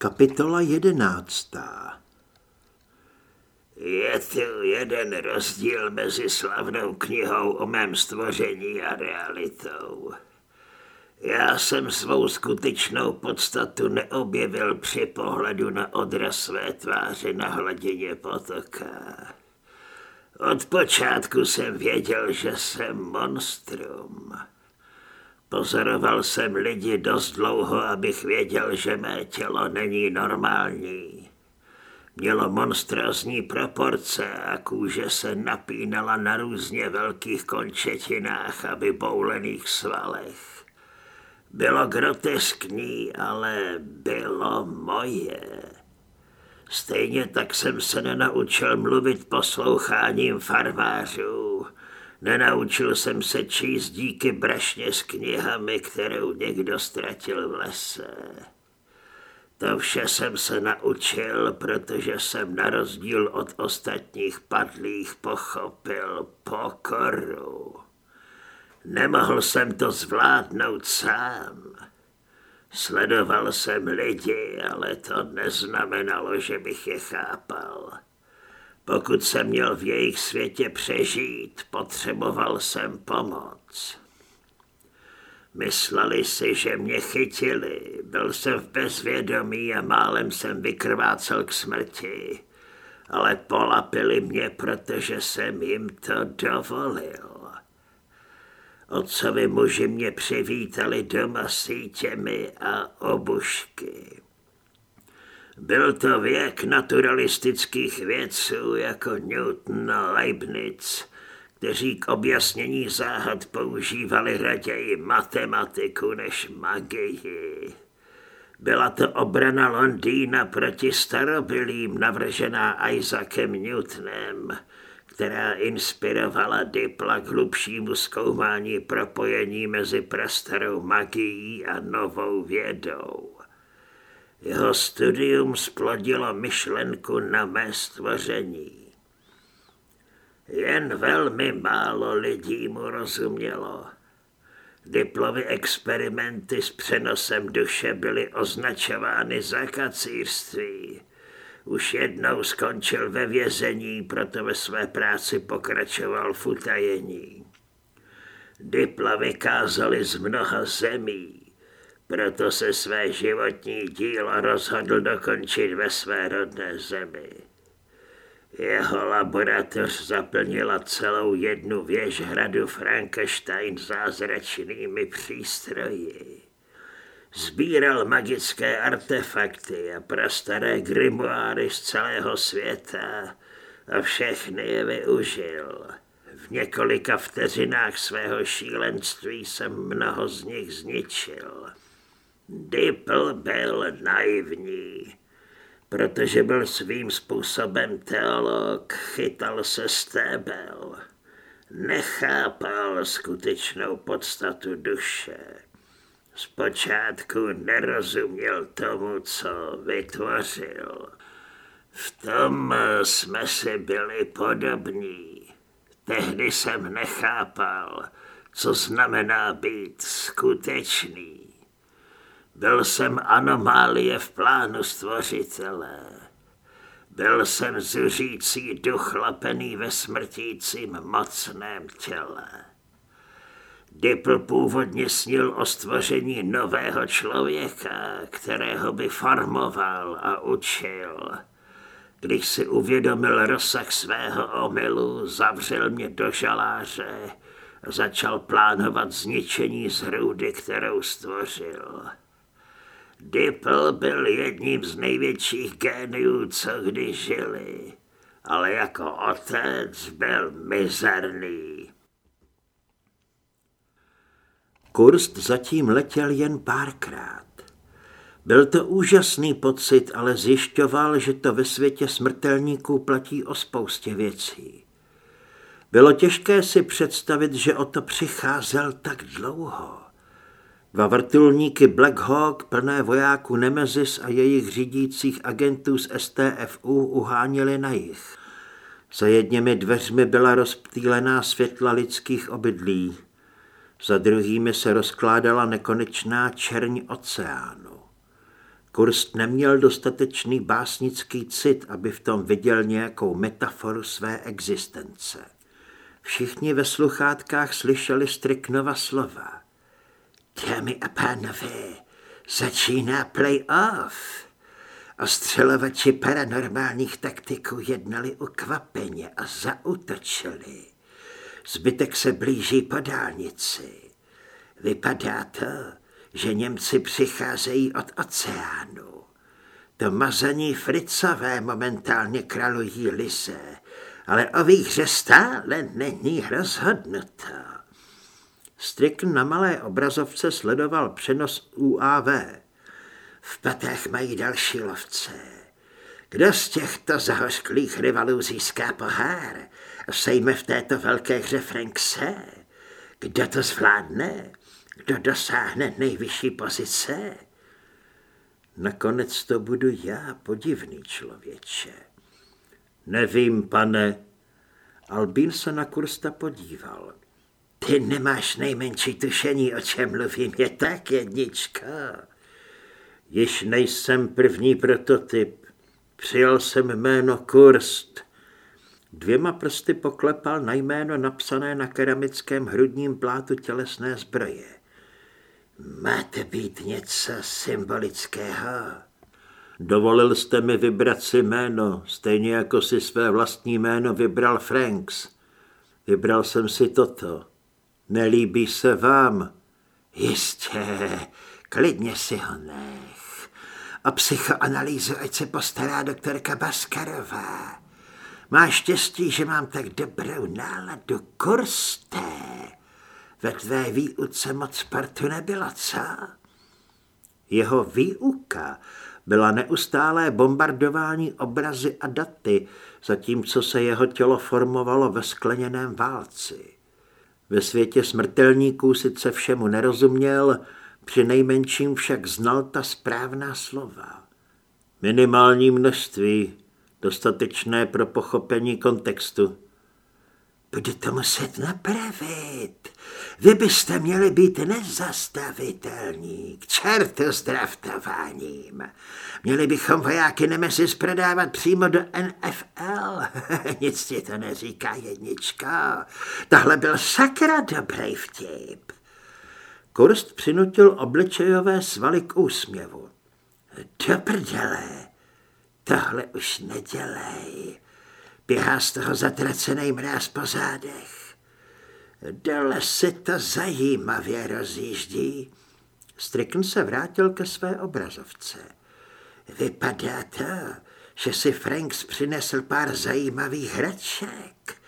Kapitola jedenáctá Je tu jeden rozdíl mezi slavnou knihou o mém stvoření a realitou. Já jsem svou skutečnou podstatu neobjevil při pohledu na odraz své tváře na hladině potoka. Od počátku jsem věděl, že jsem monstrum. Pozoroval jsem lidi dost dlouho, abych věděl, že mé tělo není normální. Mělo monstrózní proporce a kůže se napínala na různě velkých končetinách a vyboulených svalech. Bylo groteskní, ale bylo moje. Stejně tak jsem se nenaučil mluvit posloucháním farmářů. Nenaučil jsem se číst díky brašně s knihami, kterou někdo ztratil v lese. To vše jsem se naučil, protože jsem na rozdíl od ostatních padlých pochopil pokoru. Nemohl jsem to zvládnout sám. Sledoval jsem lidi, ale to neznamenalo, že bych je chápal. Pokud jsem měl v jejich světě přežít, potřeboval jsem pomoc. Mysleli si, že mě chytili, byl jsem v bezvědomí a málem jsem vykrvácel k smrti, ale polapili mě, protože jsem jim to dovolil. Otcovi muži mě přivítali doma sítěmi a obušky. Byl to věk naturalistických vědců jako Newton a Leibniz, kteří k objasnění záhad používali raději matematiku než magii. Byla to obrana Londýna proti starobylým navržená Isaacem Newtonem, která inspirovala Dipla k hlubšímu zkoumání propojení mezi prastarou magií a novou vědou. Jeho studium splodilo myšlenku na mé stvoření. Jen velmi málo lidí mu rozumělo. Diplovy experimenty s přenosem duše byly označovány za kacírství. Už jednou skončil ve vězení, proto ve své práci pokračoval v utajení. Dipla vykázali z mnoha zemí, proto se své životní dílo rozhodl dokončit ve své rodné zemi. Jeho laboratoř zaplnila celou jednu věž hradu Frankenstein zázračnými přístroji. Sbíral magické artefakty a prastaré grimoáry z celého světa a všechny je využil. V několika vteřinách svého šílenství jsem mnoho z nich zničil. Dipl byl naivní, protože byl svým způsobem teolog, chytal se stébel. Nechápal skutečnou podstatu duše. Zpočátku nerozuměl tomu, co vytvořil. V tom jsme si byli podobní. Tehdy jsem nechápal, co znamená být skutečný. Byl jsem anomálie v plánu stvořitele. Byl jsem zuřící duch lapený ve smrtícím mocném těle. Dipl původně snil o stvoření nového člověka, kterého by formoval a učil. Když si uvědomil rozsah svého omylu, zavřel mě do žaláře a začal plánovat zničení zhrůdy, kterou stvořil. Dipl byl jedním z největších géniů, co kdy žili, ale jako otec byl mizerný. Kurst zatím letěl jen párkrát. Byl to úžasný pocit, ale zjišťoval, že to ve světě smrtelníků platí o spoustě věcí. Bylo těžké si představit, že o to přicházel tak dlouho. Dva vrtulníky Black Hawk plné vojáků Nemesis a jejich řídících agentů z STFU uháněli na jich. Za jedněmi dveřmi byla rozptýlená světla lidských obydlí. Za druhými se rozkládala nekonečná čerň oceánu. Kurst neměl dostatečný básnický cit, aby v tom viděl nějakou metaforu své existence. Všichni ve sluchátkách slyšeli Striknova slova. Dámy a pánové, začíná play-off. Ostřelovači paranormálních taktiků jednali ukvapeně a zautočili. Zbytek se blíží po dálnici. Vypadá to, že Němci přicházejí od oceánu. To mazaní fricové momentálně kralují lise, ale o výhře stále není rozhodnuto. Strickn na malé obrazovce sledoval přenos UAV. V patách mají další lovce. Kdo z těchto zahořklých rivalů získá pohár sejme v této velké hře Frankse? Kdo to zvládne? Kdo dosáhne nejvyšší pozice? Nakonec to budu já, podivný člověče. Nevím, pane. Albín se na Kursta podíval. Ty nemáš nejmenší tušení, o čem mluvím, je tak, jednička. Již nejsem první prototyp. Přijal jsem jméno Kurst. Dvěma prsty poklepal na jméno napsané na keramickém hrudním plátu tělesné zbroje. Máte být něco symbolického? Dovolil jste mi vybrat si jméno, stejně jako si své vlastní jméno vybral Franks. Vybral jsem si toto. Nelíbí se vám? Jistě, klidně si ho nech. A psychoanalýzu ať se postará doktorka Baskarová. Máš štěstí, že mám tak dobrou náladu, kursté. Ve tvé výuce moc Spartu nebyla, co? Jeho výuka byla neustálé bombardování obrazy a daty, zatímco se jeho tělo formovalo ve skleněném válci. Ve světě smrtelníků sice všemu nerozuměl, při nejmenším však znal ta správná slova. Minimální množství, dostatečné pro pochopení kontextu. Bude to muset napravit. Vy byste měli být nezastavitelní, k čertu s draftováním. Měli bychom vojáky Nemesis prodávat přímo do NFL. Nic ti to neříká jednička. Tohle byl sakra dobrý vtip. Kurst přinutil obličejové svaly k úsměvu. Do prdele, tohle už nedělej. Běhá z toho zatracený mráz po zádech. Dole si to zajímavě rozjíždí. Strickn se vrátil ke své obrazovce. Vypadá to, že si Franks přinesl pár zajímavých hraček.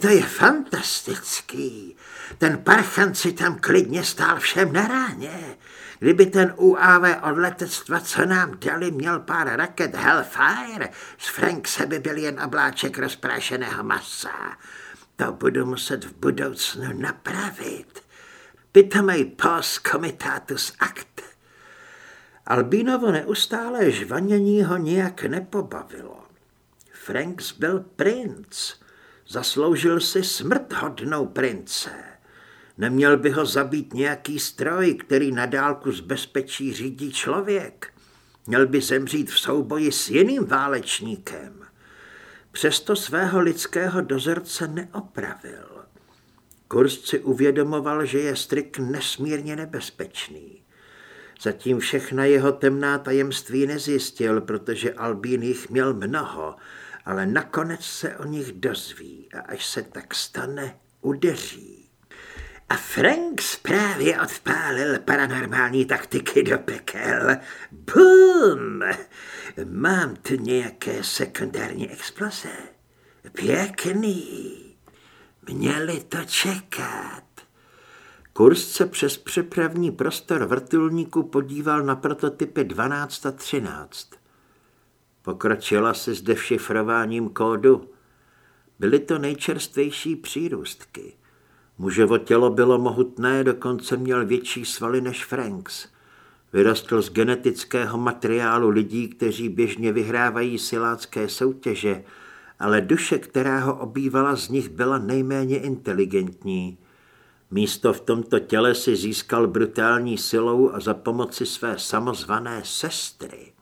To je fantastický. Ten parchant si tam klidně stál všem na ráně. Kdyby ten UAV od letectva, co nám dali, měl pár raket Hellfire, z Frankse by byl jen obláček rozprášeného masa. To budu muset v budoucnu napravit. Pitomej post comitatus act. Albínovo neustálé žvanění ho nijak nepobavilo. Franks byl princ. Zasloužil si smrt hodnou prince. Neměl by ho zabít nějaký stroj, který na dálku z bezpečí řídí člověk. Měl by zemřít v souboji s jiným válečníkem. Přesto svého lidského dozorce neopravil. Kurz si uvědomoval, že je strik nesmírně nebezpečný. Zatím všechna jeho temná tajemství nezjistil, protože Albín jich měl mnoho, ale nakonec se o nich dozví a až se tak stane, udeří. A Franks právě odpálil paranormální taktiky do pekel. Bum! Mám tu nějaké sekundární exploze. Pěkný. Měli to čekat. Kurs se přes přepravní prostor vrtulníku podíval na prototypy 12 a 13. Pokročila se s dešifrováním kódu. Byly to nejčerstvější přírůstky. Muževo tělo bylo mohutné, dokonce měl větší svaly než Franks. Vyrostl z genetického materiálu lidí, kteří běžně vyhrávají silácké soutěže, ale duše, která ho obývala z nich, byla nejméně inteligentní. Místo v tomto těle si získal brutální silou a za pomoci své samozvané sestry.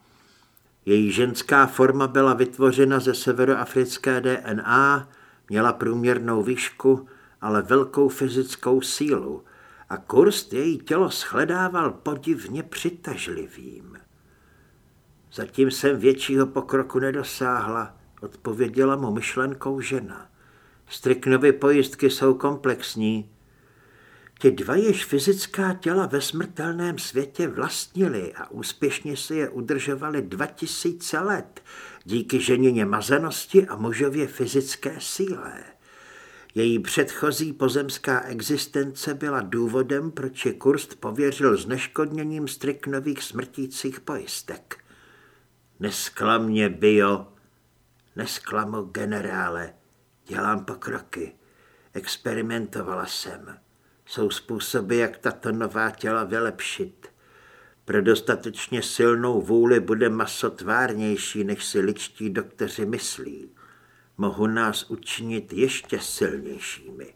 Její ženská forma byla vytvořena ze severoafrické DNA, měla průměrnou výšku, ale velkou fyzickou sílu a Kurst její tělo shledával podivně přitažlivým. Zatím jsem většího pokroku nedosáhla, odpověděla mu myšlenkou žena. Striknovy pojistky jsou komplexní. Ti dva jež fyzická těla ve smrtelném světě vlastnili a úspěšně si je udržovali 2000 let díky ženině mazenosti a mužově fyzické síle. Její předchozí pozemská existence byla důvodem, proč je Kurst pověřil zneškodněním Striknových smrtících pojistek. Nesklam mě, bio, nesklamu, generále, dělám pokroky, experimentovala jsem. Jsou způsoby, jak tato nová těla vylepšit. Pro dostatečně silnou vůli bude maso tvárnější, než si ličtí doktoři myslí. Mohu nás učinit ještě silnějšími.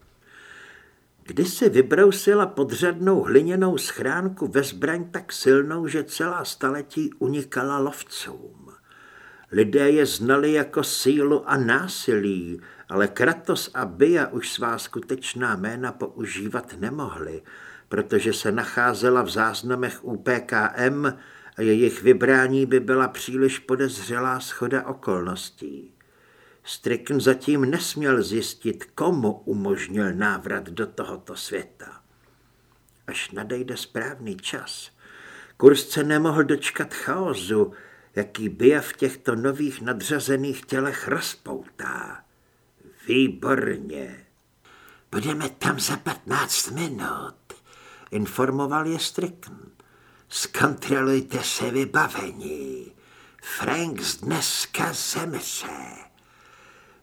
Když si vybrousila podřadnou hliněnou schránku ve zbraň tak silnou, že celá staletí unikala lovcům. Lidé je znali jako sílu a násilí, ale Kratos a Bia už svá skutečná jména používat nemohli, protože se nacházela v záznamech UPKM a jejich vybrání by byla příliš podezřelá schoda okolností. Strickn zatím nesměl zjistit, komu umožnil návrat do tohoto světa. Až nadejde správný čas, Kurz se nemohl dočkat chaosu, jaký Bia v těchto nových nadřazených tělech rozpoutá. Výborně. Budeme tam za 15 minut, informoval je Strickn. Zkontrolujte se vybavení. Franks dneska zemře.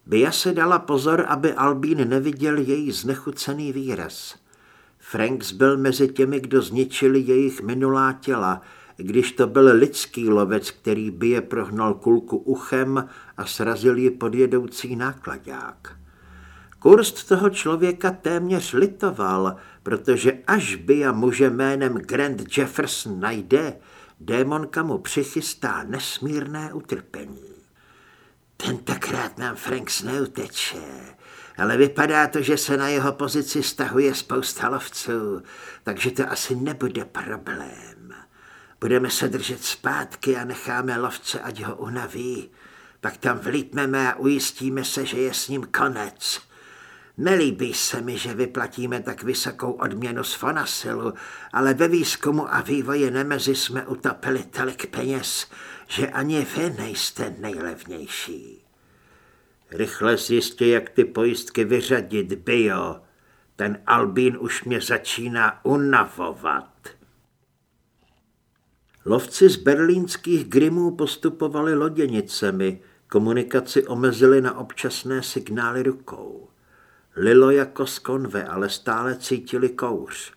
Bia se dala pozor, aby Albín neviděl její znechucený výraz. Franks byl mezi těmi, kdo zničili jejich minulá těla, když to byl lidský lovec, který by je prohnal kulku uchem a srazil ji pod jedoucí nákladák. Kurst toho člověka téměř litoval, protože až by a muže jménem Grant Jefferson najde, démonka mu přichystá nesmírné utrpení. Tentokrát nám Franks neuteče, ale vypadá to, že se na jeho pozici stahuje spousta lovců, takže to asi nebude problém. Budeme se držet zpátky a necháme lovce, ať ho unaví. Pak tam vlítneme a ujistíme se, že je s ním konec. Nelíbí se mi, že vyplatíme tak vysokou odměnu z Fonasilu, ale ve výzkumu a vývoji Nemezi jsme utopili tolik peněz, že ani vy nejste nejlevnější. Rychle zjistě, jak ty pojistky vyřadit, bio. Ten Albín už mě začíná unavovat. Lovci z berlínských grimů postupovali loděnicemi, komunikaci omezili na občasné signály rukou. Lilo jako z konve, ale stále cítili kouř.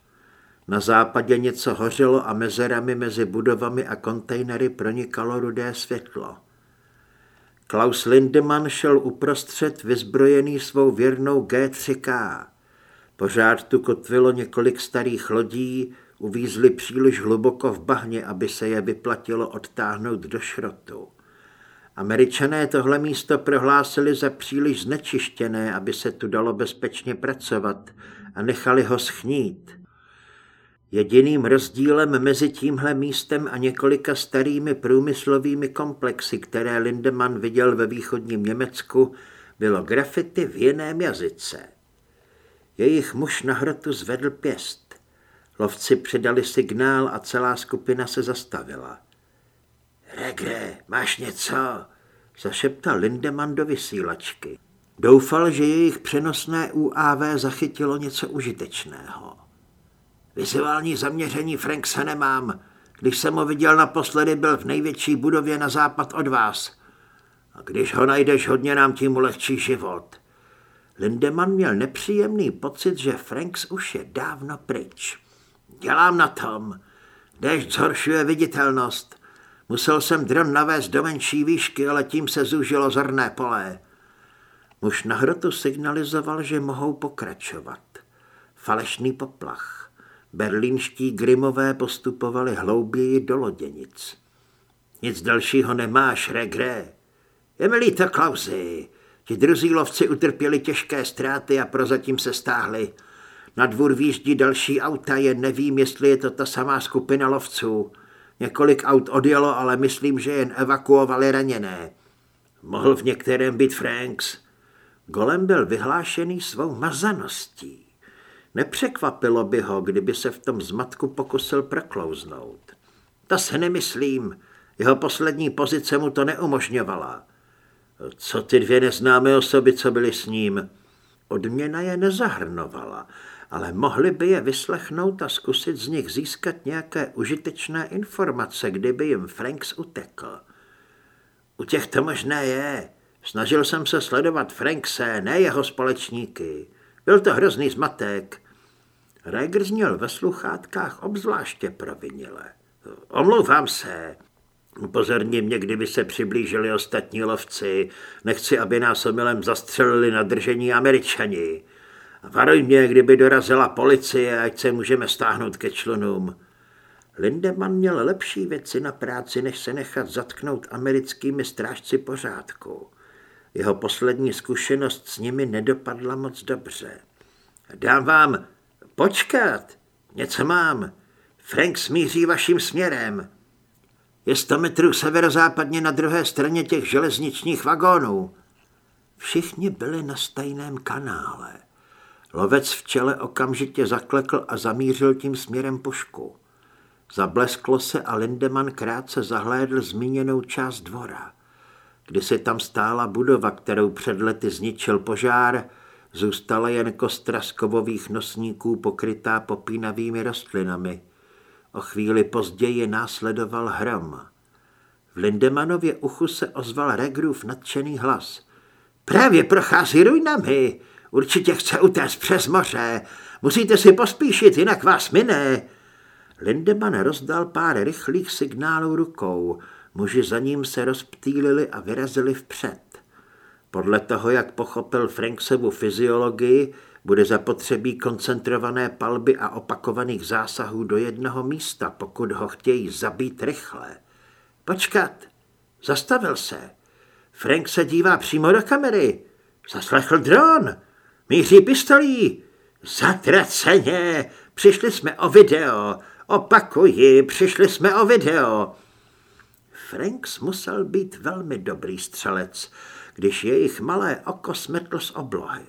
Na západě něco hořelo a mezerami mezi budovami a kontejnery pronikalo rudé světlo. Klaus Lindemann šel uprostřed vyzbrojený svou věrnou G3K. Pořád tu kotvilo několik starých lodí, uvízli příliš hluboko v bahně, aby se je vyplatilo odtáhnout do šrotu. Američané tohle místo prohlásili za příliš znečištěné, aby se tu dalo bezpečně pracovat a nechali ho schnít. Jediným rozdílem mezi tímhle místem a několika starými průmyslovými komplexy, které Lindemann viděl ve východním Německu, bylo grafity v jiném jazyce. Jejich muž na hrotu zvedl pěst. Lovci přidali signál a celá skupina se zastavila. Regre, máš něco? zašeptal Lindemann do vysílačky. Doufal, že jejich přenosné UAV zachytilo něco užitečného. Vizuální zaměření Frankse nemám. Když jsem ho viděl naposledy, byl v největší budově na západ od vás. A když ho najdeš, hodně nám tím ulehčí život. Lindemann měl nepříjemný pocit, že Franks už je dávno pryč. Dělám na tom. Déšť zhoršuje viditelnost. Musel jsem dron navést do menší výšky, ale tím se zúžilo zorné pole. Muž na hrotu signalizoval, že mohou pokračovat. falešný poplach. Berlínští grimové postupovali hlouběji do loděnic. Nic dalšího nemáš. Je mi líto, Klausy. Ti druzí lovci utrpěli těžké ztráty a prozatím se stáhli. Na dvůr výjíždí další auta, jen nevím, jestli je to ta samá skupina lovců. Několik aut odjelo, ale myslím, že jen evakuovali raněné. Mohl v některém být Franks. Golem byl vyhlášený svou mazaností. Nepřekvapilo by ho, kdyby se v tom zmatku pokusil proklouznout. To se nemyslím. Jeho poslední pozice mu to neumožňovala. Co ty dvě neznámé osoby, co byly s ním? Odměna je nezahrnovala, ale mohli by je vyslechnout a zkusit z nich získat nějaké užitečné informace, kdyby jim Franks utekl. U těch to možné je. Snažil jsem se sledovat Frankse, ne jeho společníky. Byl to hrozný zmatek. Reiger zněl ve sluchátkách obzvláště provinile. Omlouvám se. Upozorni mě, kdyby se přiblížili ostatní lovci. Nechci, aby nás omylem zastřelili na držení američani. Varuj mě, kdyby dorazila policie, ať se můžeme stáhnout ke člunům. Lindemann měl lepší věci na práci, než se nechat zatknout americkými strážci pořádku. Jeho poslední zkušenost s nimi nedopadla moc dobře. Dám vám počkat, něco mám. Frank smíří vaším směrem. Je sto metrů severozápadně na druhé straně těch železničních vagónů. Všichni byli na stejném kanále. Lovec v čele okamžitě zaklekl a zamířil tím směrem pušku. Zablesklo se a Lindemann krátce zahlédl zmíněnou část dvora. Kdysi tam stála budova, kterou před lety zničil požár, zůstala jen kostra z kovových nosníků pokrytá popínavými rostlinami. O chvíli později následoval hrom. V Lindemanově uchu se ozval Regrův nadšený hlas. Právě prochází ruinami. Určitě chce utéct přes moře. Musíte si pospíšit, jinak vás mine. Lindemann rozdal pár rychlých signálů rukou. Muži za ním se rozptýlili a vyrazili vpřed. Podle toho, jak pochopil Franksevu fyziologii, bude zapotřebí koncentrované palby a opakovaných zásahů do jednoho místa, pokud ho chtějí zabít rychle. Počkat, zastavil se. Frank se dívá přímo do kamery. Zaslechl dron. Míří pistolí. Zatraceně, přišli jsme o video. Opakuji, přišli jsme o video. Franks musel být velmi dobrý střelec, když jejich malé oko smetl z oblohy.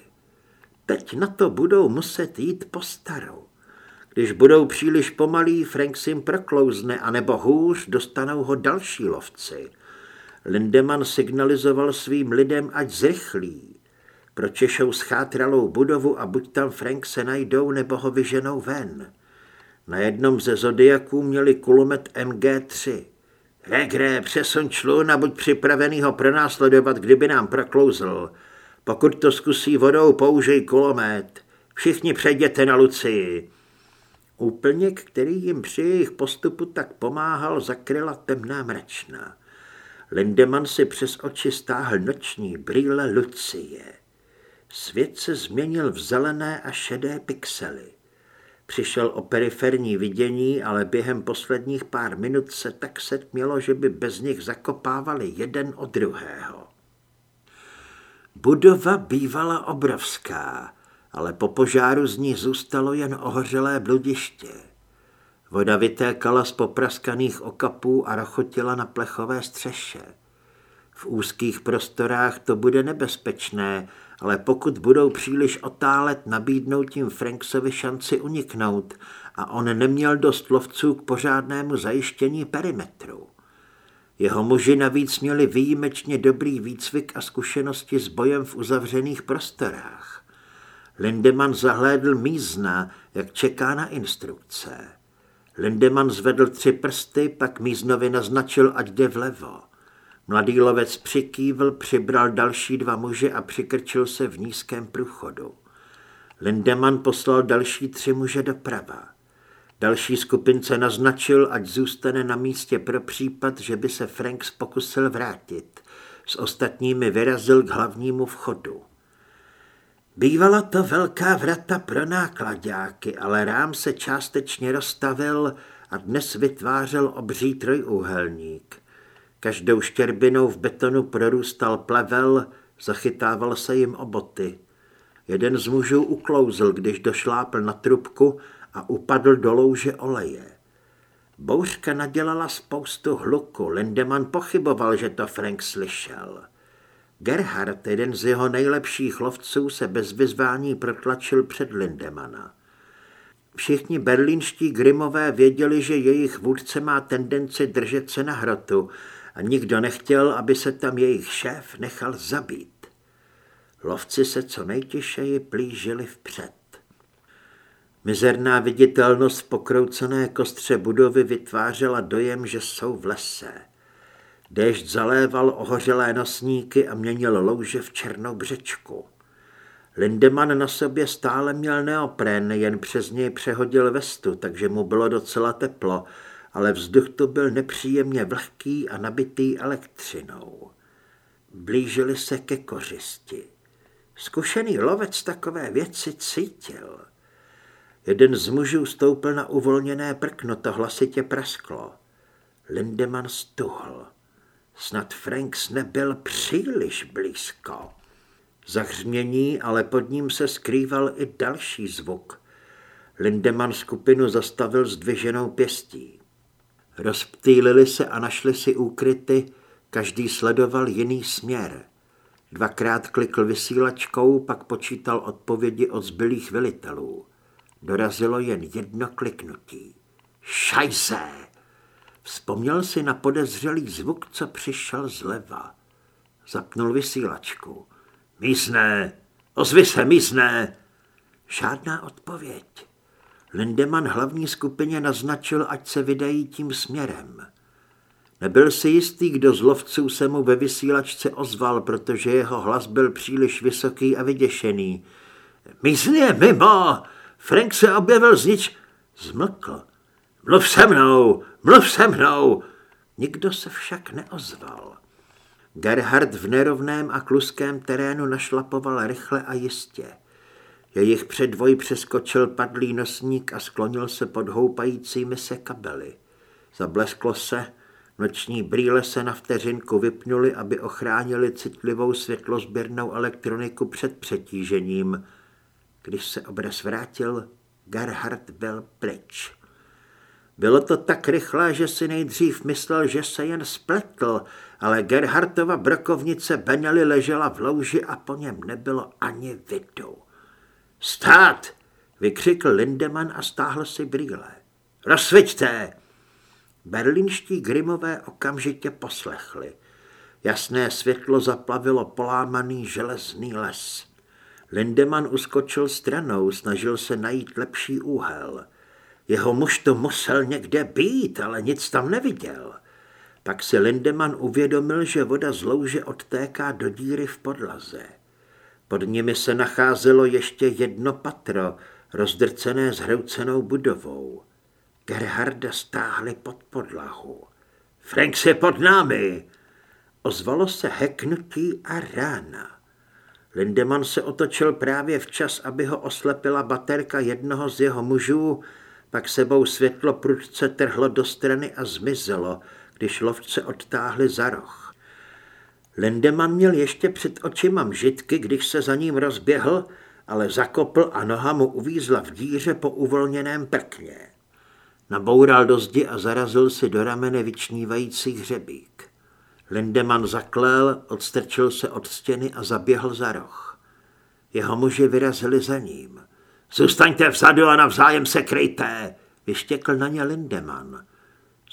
Teď na to budou muset jít po starou. Když budou příliš pomalí, Frank jim proklouzne, anebo hůř, dostanou ho další lovci. Lindemann signalizoval svým lidem, ať zrychlí. Pročešou schátralou budovu a buď tam Frank se najdou, nebo ho vyženou ven. Na jednom ze zodiaků měli kulomet MG3. Regre, přesun člun a buď připravený ho pronásledovat, kdyby nám proklouzl. Pokud to zkusí vodou, použij kulomet. Všichni přejděte na Lucii. Úplněk, který jim při jejich postupu tak pomáhal, zakryla temná mračna. Lindemann si přes oči stáhl noční brýle Lucie. Svět se změnil v zelené a šedé pixely. Přišel o periferní vidění, ale během posledních pár minut se tak setmělo, že by bez nich zakopávali jeden od druhého. Budova bývala obrovská, ale po požáru z ní zůstalo jen ohořelé bludiště. Voda vytékala z popraskaných okapů a rochotila na plechové střeše. V úzkých prostorách to bude nebezpečné, ale pokud budou příliš otálet, nabídnou tím Franksovi šanci uniknout a on neměl dost lovců k pořádnému zajištění perimetru. Jeho muži navíc měli výjimečně dobrý výcvik a zkušenosti s bojem v uzavřených prostorách. Lindemann zahlédl mízna, jak čeká na instrukce. Lindemann zvedl tři prsty, pak míznovi naznačil, ať jde vlevo. Mladý lovec přikývl, přibral další dva muže a přikrčil se v nízkém průchodu. Lindemann poslal další tři muže doprava. Další skupince naznačil, ať zůstane na místě pro případ, že by se Franks pokusil vrátit. S ostatními vyrazil k hlavnímu vchodu. Bývala to velká vrata pro nákladáky, ale rám se částečně rozstavil a dnes vytvářel obří trojúhelník. Každou štěrbinou v betonu prorůstal plevel, zachytával se jim o boty. Jeden z mužů uklouzl, když došlápl na trubku a upadl do louže oleje. Bouřka nadělala spoustu hluku, Lindemann pochyboval, že to Frank slyšel. Gerhard, jeden z jeho nejlepších lovců, se bez vyzvání protlačil před Lindemana. Všichni berlínští grimové věděli, že jejich vůdce má tendenci držet se na hrotu a nikdo nechtěl, aby se tam jejich šéf nechal zabít. Lovci se co nejtěžeji plížili vpřed. Mizerná viditelnost pokroucené kostře budovy vytvářela dojem, že jsou v lese. Déšť zaléval ohořelé nosníky a měnil louže v černou břečku. Lindemann na sobě stále měl neopren, jen přes něj přehodil vestu, takže mu bylo docela teplo, ale vzduch tu byl nepříjemně vlhký a nabitý elektřinou. Blížili se ke kořisti. Zkušený lovec takové věci cítil. Jeden z mužů stoupil na uvolněné prkno, to hlasitě prasklo. Lindemann stuhl. Snad Franks nebyl příliš blízko. Zahřmění, ale pod ním se skrýval i další zvuk. Lindemann skupinu zastavil s dviženou pěstí. Rozptýlili se a našli si úkryty, každý sledoval jiný směr. Dvakrát klikl vysílačkou, pak počítal odpovědi od zbylých velitelů. Dorazilo jen jedno kliknutí. Šajse! Vzpomněl si na podezřelý zvuk, co přišel zleva. Zapnul vysílačku. Mísné! Ozvi se, mísné! Žádná odpověď. Lindemann hlavní skupině naznačil, ať se vydají tím směrem. Nebyl si jistý, kdo z lovců se mu ve vysílačce ozval, protože jeho hlas byl příliš vysoký a vyděšený. Mísně mimo! Frank se objevil z nič... Zmlkl. Mluv se mnou! Mluv se mnou! Nikdo se však neozval. Gerhard v nerovném a kluském terénu našlapoval rychle a jistě. Jejich předvoj přeskočil padlý nosník a sklonil se pod houpajícími se kabely. Zablesklo se, noční brýle se na vteřinku vypnuly, aby ochránili citlivou světlozběrnou elektroniku před přetížením. Když se obraz vrátil, Gerhard byl pryč. Bylo to tak rychlé, že si nejdřív myslel, že se jen spletl, ale Gerhartova brokovnice Benely ležela v louži a po něm nebylo ani vidu. Stát! vykřikl Lindemann a stáhl si brýle. Rozsviťte! Berlínští grimové okamžitě poslechli. Jasné světlo zaplavilo polámaný železný les. Lindemann uskočil stranou, snažil se najít lepší úhel. Jeho muž to musel někde být, ale nic tam neviděl. Pak si Lindemann uvědomil, že voda z louže odtéká do díry v podlaze. Pod nimi se nacházelo ještě jedno patro, rozdrcené zhroucenou budovou. Gerharda stáhli pod podlahu. Frank je pod námi! Ozvalo se heknutí a rána. Lindemann se otočil právě včas, aby ho oslepila baterka jednoho z jeho mužů, pak sebou světlo prudce trhlo do strany a zmizelo, když lovce odtáhli za roh. Lindemann měl ještě před očima mžitky, když se za ním rozběhl, ale zakopl a noha mu uvízla v díře po uvolněném prkně. Naboural do zdi a zarazil si do ramene vyčnívající hřebík. Lindemann zaklel, odstrčil se od stěny a zaběhl za roh. Jeho muži vyrazili za ním. Zůstaňte vzadu a navzájem se kryjte, vyštěkl na ně Lindemann.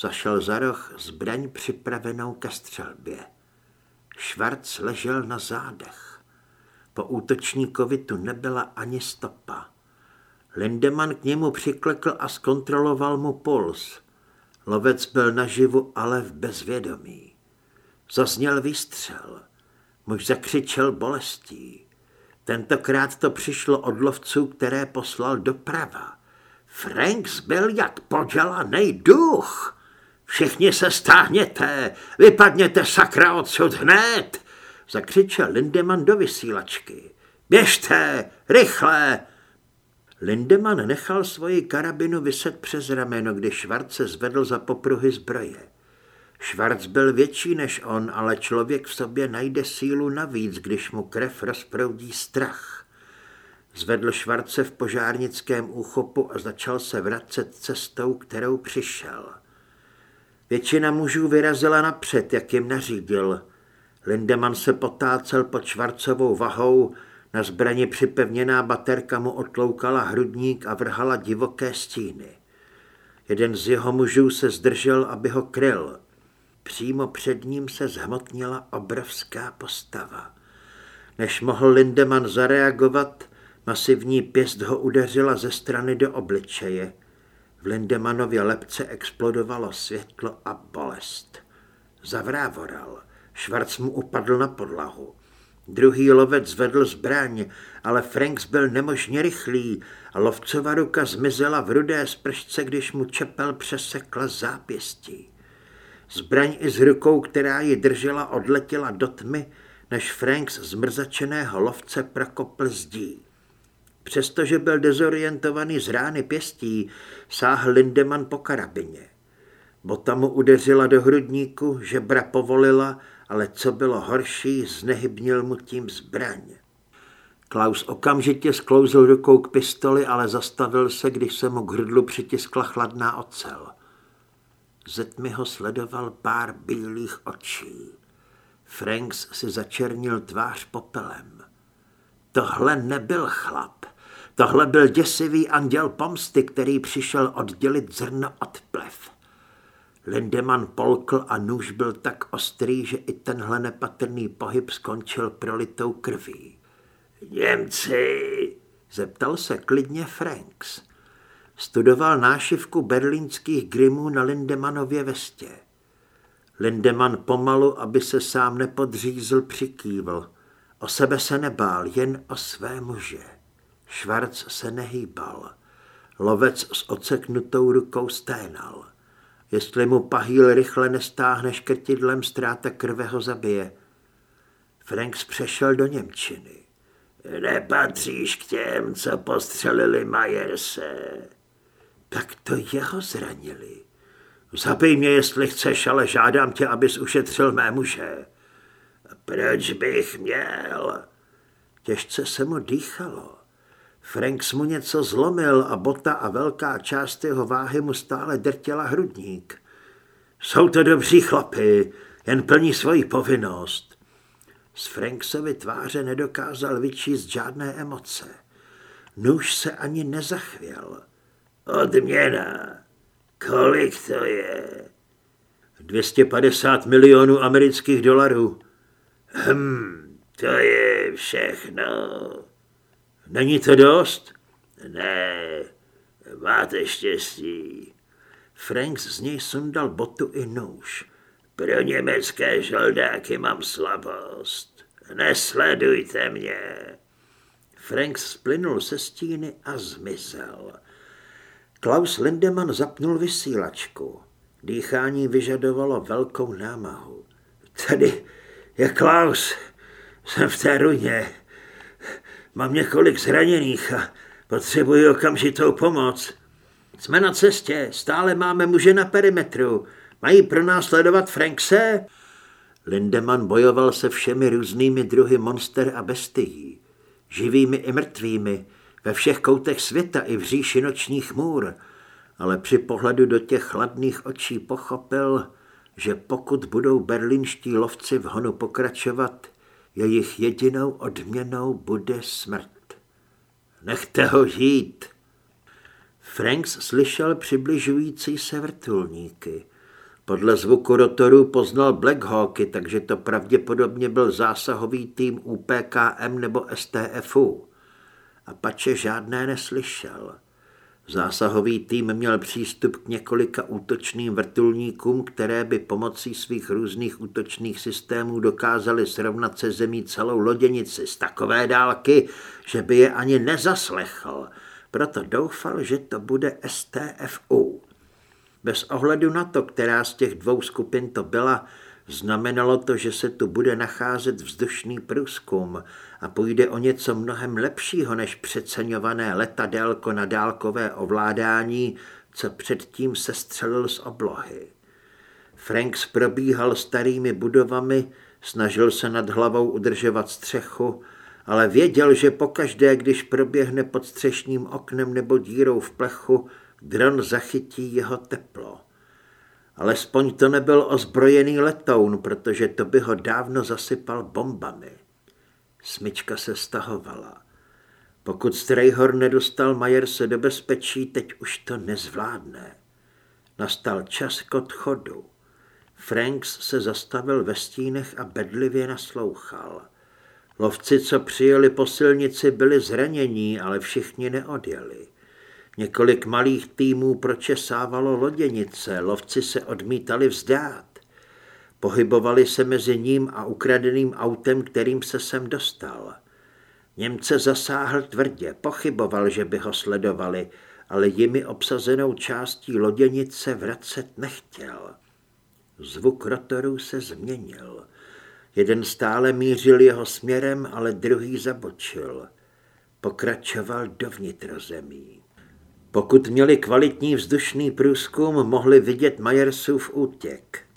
Zašel za roh zbraň připravenou ke střelbě. Švarc ležel na zádech. Po útočníkovi tu nebyla ani stopa. Lindemann k němu přiklekl a zkontroloval mu puls. Lovec byl naživu, ale v bezvědomí. Zazněl výstřel. Muž zakřičel bolestí. Tentokrát to přišlo od lovců, které poslal doprava. Franks byl jak podělaný duch. Všichni se stáhněte, vypadněte sakra odsud hned, zakřičel Lindemann do vysílačky. Běžte, rychle! Lindemann nechal svoji karabinu vyset přes rameno, když se zvedl za popruhy zbroje. Švarc byl větší než on, ale člověk v sobě najde sílu navíc, když mu krev rozproudí strach. Zvedl Švarce v požárnickém úchopu a začal se vracet cestou, kterou přišel. Většina mužů vyrazila napřed, jak jim nařídil. Lindemann se potácel pod švarcovou vahou, na zbraně připevněná baterka mu otloukala hrudník a vrhala divoké stíny. Jeden z jeho mužů se zdržel, aby ho kryl. Přímo před ním se zhmotnila obrovská postava. Než mohl Lindemann zareagovat, masivní pěst ho udeřila ze strany do obličeje. V Lindemanově lepce explodovalo světlo a bolest. Zavrávoral. Švarc mu upadl na podlahu. Druhý lovec zvedl zbraň, ale Franks byl nemožně rychlý a lovcova ruka zmizela v rudé spršce, když mu čepel přesekla zápěstí. Zbraň i s rukou, která ji držela, odletěla do tmy, než Franks z mrzačeného lovce prokopl zdí. Přestože byl dezorientovaný z rány pěstí, sáhl Lindemann po karabině. Bota mu udeřila do hrudníku, žebra povolila, ale co bylo horší, znehybnil mu tím zbraň. Klaus okamžitě sklouzl rukou k pistoli, ale zastavil se, když se mu k hrdlu přitiskla chladná ocel. Ze ho sledoval pár bílých očí. Franks si začernil tvář popelem. Tohle nebyl chlap. Tohle byl děsivý anděl pomsty, který přišel oddělit zrno od plev. Lindemann polkl a nůž byl tak ostrý, že i tenhle nepatrný pohyb skončil prolitou krví. Němci, zeptal se klidně Franks. Studoval nášivku berlínských grimů na Lindemanově vestě. Lindemann pomalu, aby se sám nepodřízl, přikývl. O sebe se nebál, jen o své muže. Švarc se nehýbal. Lovec s oceknutou rukou sténal. Jestli mu pahýl rychle nestáhne škrtidlem, ztráta krve ho zabije. Franks přešel do Němčiny. Nepatříš k těm, co postřelili Majerse. Tak to jeho zranili. Zabij mě, jestli chceš, ale žádám tě, abys ušetřil mé muže. Proč bych měl? Těžce se mu dýchalo. Franks mu něco zlomil a bota a velká část jeho váhy mu stále drtěla hrudník. Jsou to dobří chlapy, jen plní svoji povinnost. Z Franksovy tváře nedokázal vyčíst žádné emoce. Nůž se ani nezachvěl. Odměna. Kolik to je? 250 milionů amerických dolarů. Hm, to je všechno. Není to dost? Ne, máte štěstí. Franks z něj sundal botu i nůž. Pro německé žoldáky mám slabost. Nesledujte mě. Franks splynul se stíny a zmizel. Klaus Lindemann zapnul vysílačku. Dýchání vyžadovalo velkou námahu. Tady je Klaus. Jsem v té runě. Mám několik zraněných a potřebuji okamžitou pomoc. Jsme na cestě, stále máme muže na perimetru. Mají pro nás sledovat Frankse? Lindemann bojoval se všemi různými druhy monster a bestií. Živými i mrtvými, ve všech koutech světa i v říši nočních můr, ale při pohledu do těch chladných očí pochopil, že pokud budou berlínští lovci v honu pokračovat, jejich jedinou odměnou bude smrt. Nechte ho jít. Franks slyšel přibližující se vrtulníky. Podle zvuku rotoru poznal Blackhawky, takže to pravděpodobně byl zásahový tým UPKM nebo STFU. Apache žádné neslyšel. Zásahový tým měl přístup k několika útočným vrtulníkům, které by pomocí svých různých útočných systémů dokázaly srovnat se zemí celou loděnici z takové dálky, že by je ani nezaslechl. Proto doufal, že to bude STFU. Bez ohledu na to, která z těch dvou skupin to byla, Znamenalo to, že se tu bude nacházet vzdušný průzkum a půjde o něco mnohem lepšího než přeceňované letadélko na dálkové ovládání, co předtím se střelil z oblohy. Franks probíhal starými budovami, snažil se nad hlavou udržovat střechu, ale věděl, že pokaždé, když proběhne pod střešním oknem nebo dírou v plechu, dron zachytí jeho teplo. Alespoň to nebyl ozbrojený letoun, protože to by ho dávno zasypal bombami. Smyčka se stahovala. Pokud Strayhor nedostal Majerse do bezpečí, teď už to nezvládne. Nastal čas k odchodu. Franks se zastavil ve stínech a bedlivě naslouchal. Lovci, co přijeli po silnici, byli zranění, ale všichni neodjeli. Několik malých týmů pročesávalo loděnice, lovci se odmítali vzdát. Pohybovali se mezi ním a ukradeným autem, kterým se sem dostal. Němce zasáhl tvrdě, pochyboval, že by ho sledovali, ale jimi obsazenou částí loděnice vracet nechtěl. Zvuk rotorů se změnil. Jeden stále mířil jeho směrem, ale druhý zabočil. Pokračoval do vnitrozemí. Pokud měli kvalitní vzdušný průzkum, mohli vidět Majersův útěk.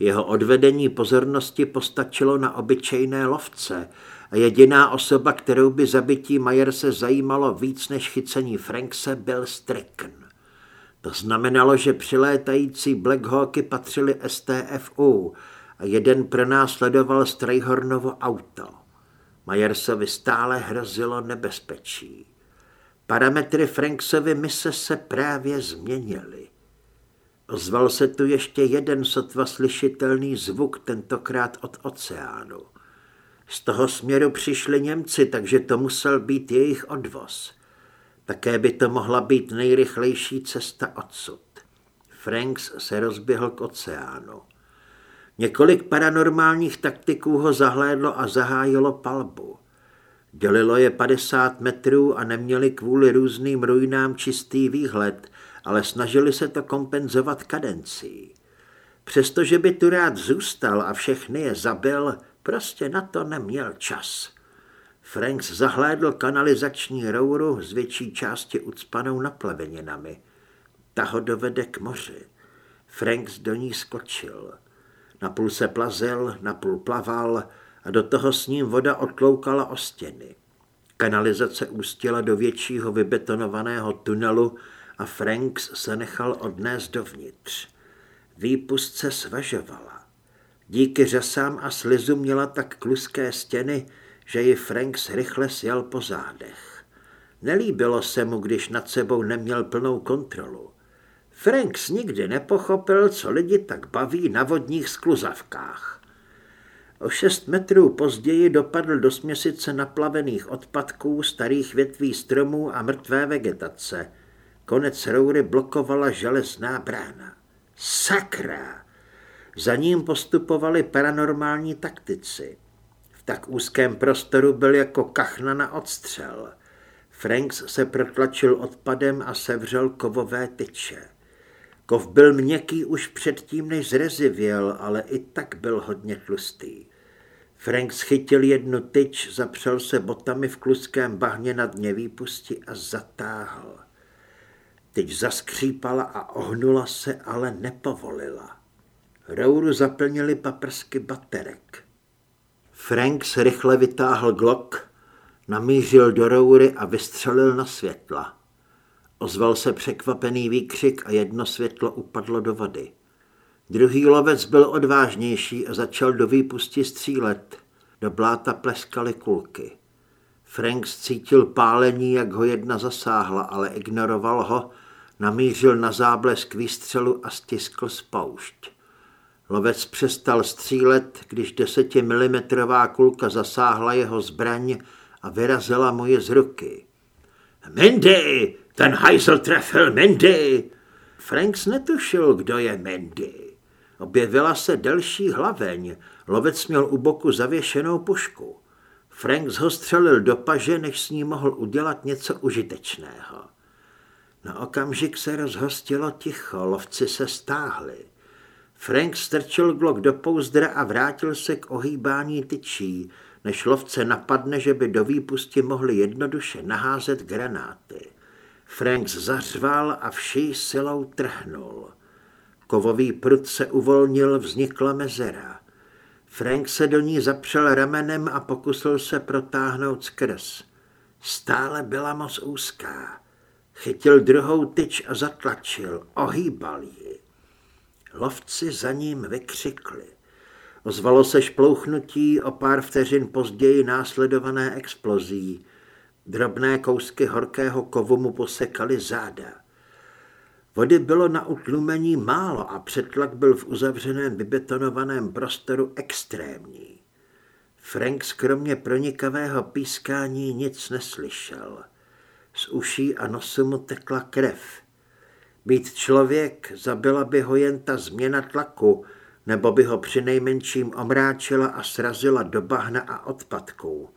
Jeho odvedení pozornosti postačilo na obyčejné lovce a jediná osoba, kterou by zabití Majerse zajímalo víc než chycení Frankse, byl Stricken. To znamenalo, že přilétající Black Hawky patřili STFU a jeden pro nás sledoval Strayhornovo auto. Majersovi stále hrozilo nebezpečí. Parametry Franksovy mise se právě změnily. Ozval se tu ještě jeden sotva slyšitelný zvuk, tentokrát od oceánu. Z toho směru přišli Němci, takže to musel být jejich odvoz. Také by to mohla být nejrychlejší cesta odsud. Franks se rozběhl k oceánu. Několik paranormálních taktiků ho zahlédlo a zahájilo palbu. Dělilo je 50 metrů a neměli kvůli různým ruinám čistý výhled, ale snažili se to kompenzovat kadencí. Přestože by tu rád zůstal a všechny je zabil, prostě na to neměl čas. Franks zahlédl kanalizační rouru z větší části ucpanou napleveninami. Ta ho dovede k moři. Franks do ní skočil. Napůl se plazil, napůl plaval a do toho s ním voda odkloukala o stěny. Kanalizace ústila do většího vybetonovaného tunelu a Franks se nechal odnést dovnitř. Výpust se svažovala. Díky řasám a slizu měla tak kluské stěny, že ji Franks rychle sjel po zádech. Nelíbilo se mu, když nad sebou neměl plnou kontrolu. Franks nikdy nepochopil, co lidi tak baví na vodních skluzavkách. O šest metrů později dopadl do směsice naplavených odpadků, starých větví stromů a mrtvé vegetace. Konec roury blokovala železná brána. Sakra! Za ním postupovali paranormální taktici. V tak úzkém prostoru byl jako kachna na odstřel. Franks se protlačil odpadem a sevřel kovové tyče. Kov byl měkký už předtím, než zrezivěl, ale i tak byl hodně tlustý. Frank schytil jednu tyč, zapřel se botami v kluském bahně na dně výpusti a zatáhl. Tyč zaskřípala a ohnula se, ale nepovolila. Rouru zaplnili paprsky baterek. Frank se rychle vytáhl glok, namířil do roury a vystřelil na světla. Ozval se překvapený výkřik a jedno světlo upadlo do vody. Druhý lovec byl odvážnější a začal do výpusti střílet. Do bláta pleskaly kulky. Frank cítil pálení, jak ho jedna zasáhla, ale ignoroval ho, namířil na záblesk výstřelu a stiskl spoušť. Lovec přestal střílet, když desetimilimetrová kulka zasáhla jeho zbraň a vyrazila mu je z ruky. Mindy! Ten hajzl trefil Mindy! Franks netušil, kdo je Mindy. Objevila se delší hlaveň, lovec měl u boku zavěšenou pušku. Frank zhostřelil do paže, než s ní mohl udělat něco užitečného. Na okamžik se rozhostilo ticho, lovci se stáhli. Frank strčil glok do pouzdra a vrátil se k ohýbání tyčí, než lovce napadne, že by do výpusti mohli jednoduše naházet granáty. Frank zařval a vší silou trhnul. Kovový prut se uvolnil, vznikla mezera. Frank se do ní zapřel ramenem a pokusil se protáhnout skrz. Stále byla moc úzká. Chytil druhou tyč a zatlačil, ohýbal ji. Lovci za ním vykřikli. Ozvalo se šplouchnutí o pár vteřin později následované explozí. Drobné kousky horkého kovu mu posekaly záda. Vody bylo na utlumení málo a přetlak byl v uzavřeném vybetonovaném prostoru extrémní. Frank skromně pronikavého pískání nic neslyšel. Z uší a nosu mu tekla krev. Být člověk zabila by ho jen ta změna tlaku, nebo by ho přinejmenším omráčila a srazila do bahna a odpadků.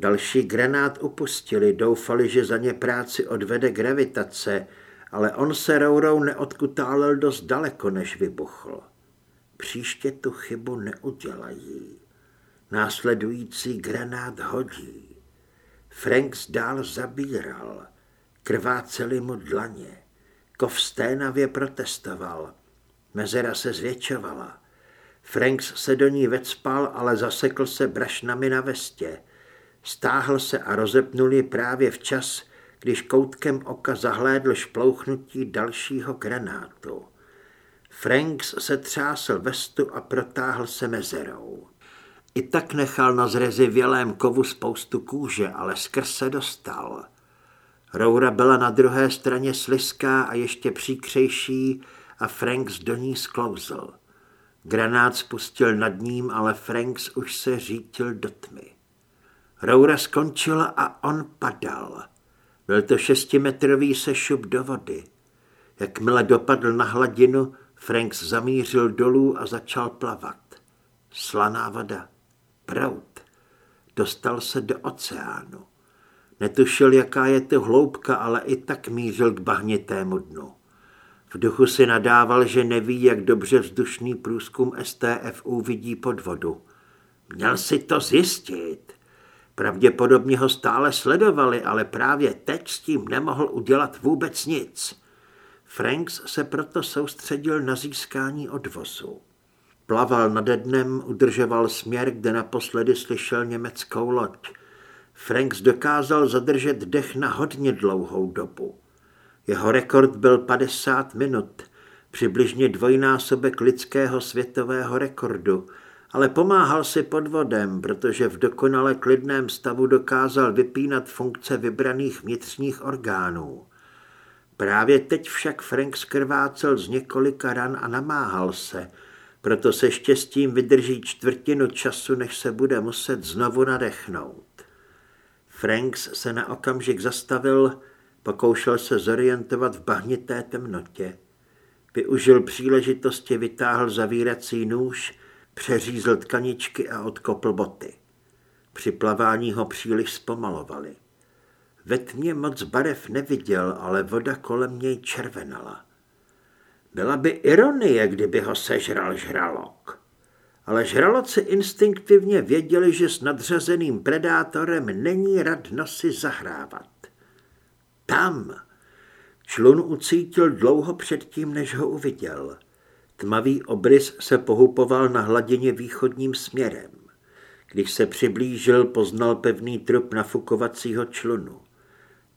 Další granát upustili, doufali, že za ně práci odvede gravitace, ale on se rourou neodkutálel dost daleko, než vybuchl. Příště tu chybu neudělají. Následující granát hodí. Franks dál zabíral. Krváceli mu dlaně. Kov sténavě protestoval. Mezera se zvětšovala. Franks se do ní vecpal, ale zasekl se brašnami na vestě. Stáhl se a rozepnul ji právě včas, když koutkem oka zahlédl šplouchnutí dalšího granátu. Franks se třásl vestu a protáhl se mezerou. I tak nechal na zrezivělém kovu spoustu kůže, ale skrz se dostal. Roura byla na druhé straně sliská a ještě příkřejší a Franks do ní sklouzl. Granát spustil nad ním, ale Franks už se řítil do tmy. Roura skončila a on padal. Byl to šestimetrový sešup do vody. Jakmile dopadl na hladinu, Franks zamířil dolů a začal plavat. Slaná voda, prout. Dostal se do oceánu. Netušil, jaká je to hloubka, ale i tak mířil k bahnitému dnu. V duchu si nadával, že neví, jak dobře vzdušný průzkum STFU vidí pod vodu. Měl si to zjistit. Pravděpodobně ho stále sledovali, ale právě teď s tím nemohl udělat vůbec nic. Franks se proto soustředil na získání odvozu. Plaval nade dnem, udržoval směr, kde naposledy slyšel německou loď. Franks dokázal zadržet dech na hodně dlouhou dobu. Jeho rekord byl 50 minut, přibližně dvojnásobek lidského světového rekordu, ale pomáhal si pod vodem, protože v dokonale klidném stavu dokázal vypínat funkce vybraných vnitřních orgánů. Právě teď však Frank skrvácel z několika ran a namáhal se, proto se štěstím vydrží čtvrtinu času, než se bude muset znovu nadechnout. Franks se na okamžik zastavil, pokoušel se zorientovat v bahnité temnotě. Využil příležitosti, vytáhl zavírací nůž, přeřízl tkaničky a odkopl boty. Při plavání ho příliš zpomalovali. Ve tmě moc barev neviděl, ale voda kolem něj červenala. Byla by ironie, kdyby ho sežral žralok. Ale žraloci instinktivně věděli, že s nadřazeným predátorem není radno si zahrávat. Tam! Člun ucítil dlouho předtím, než ho uviděl. Tmavý obrys se pohupoval na hladině východním směrem. Když se přiblížil, poznal pevný trup nafukovacího člunu.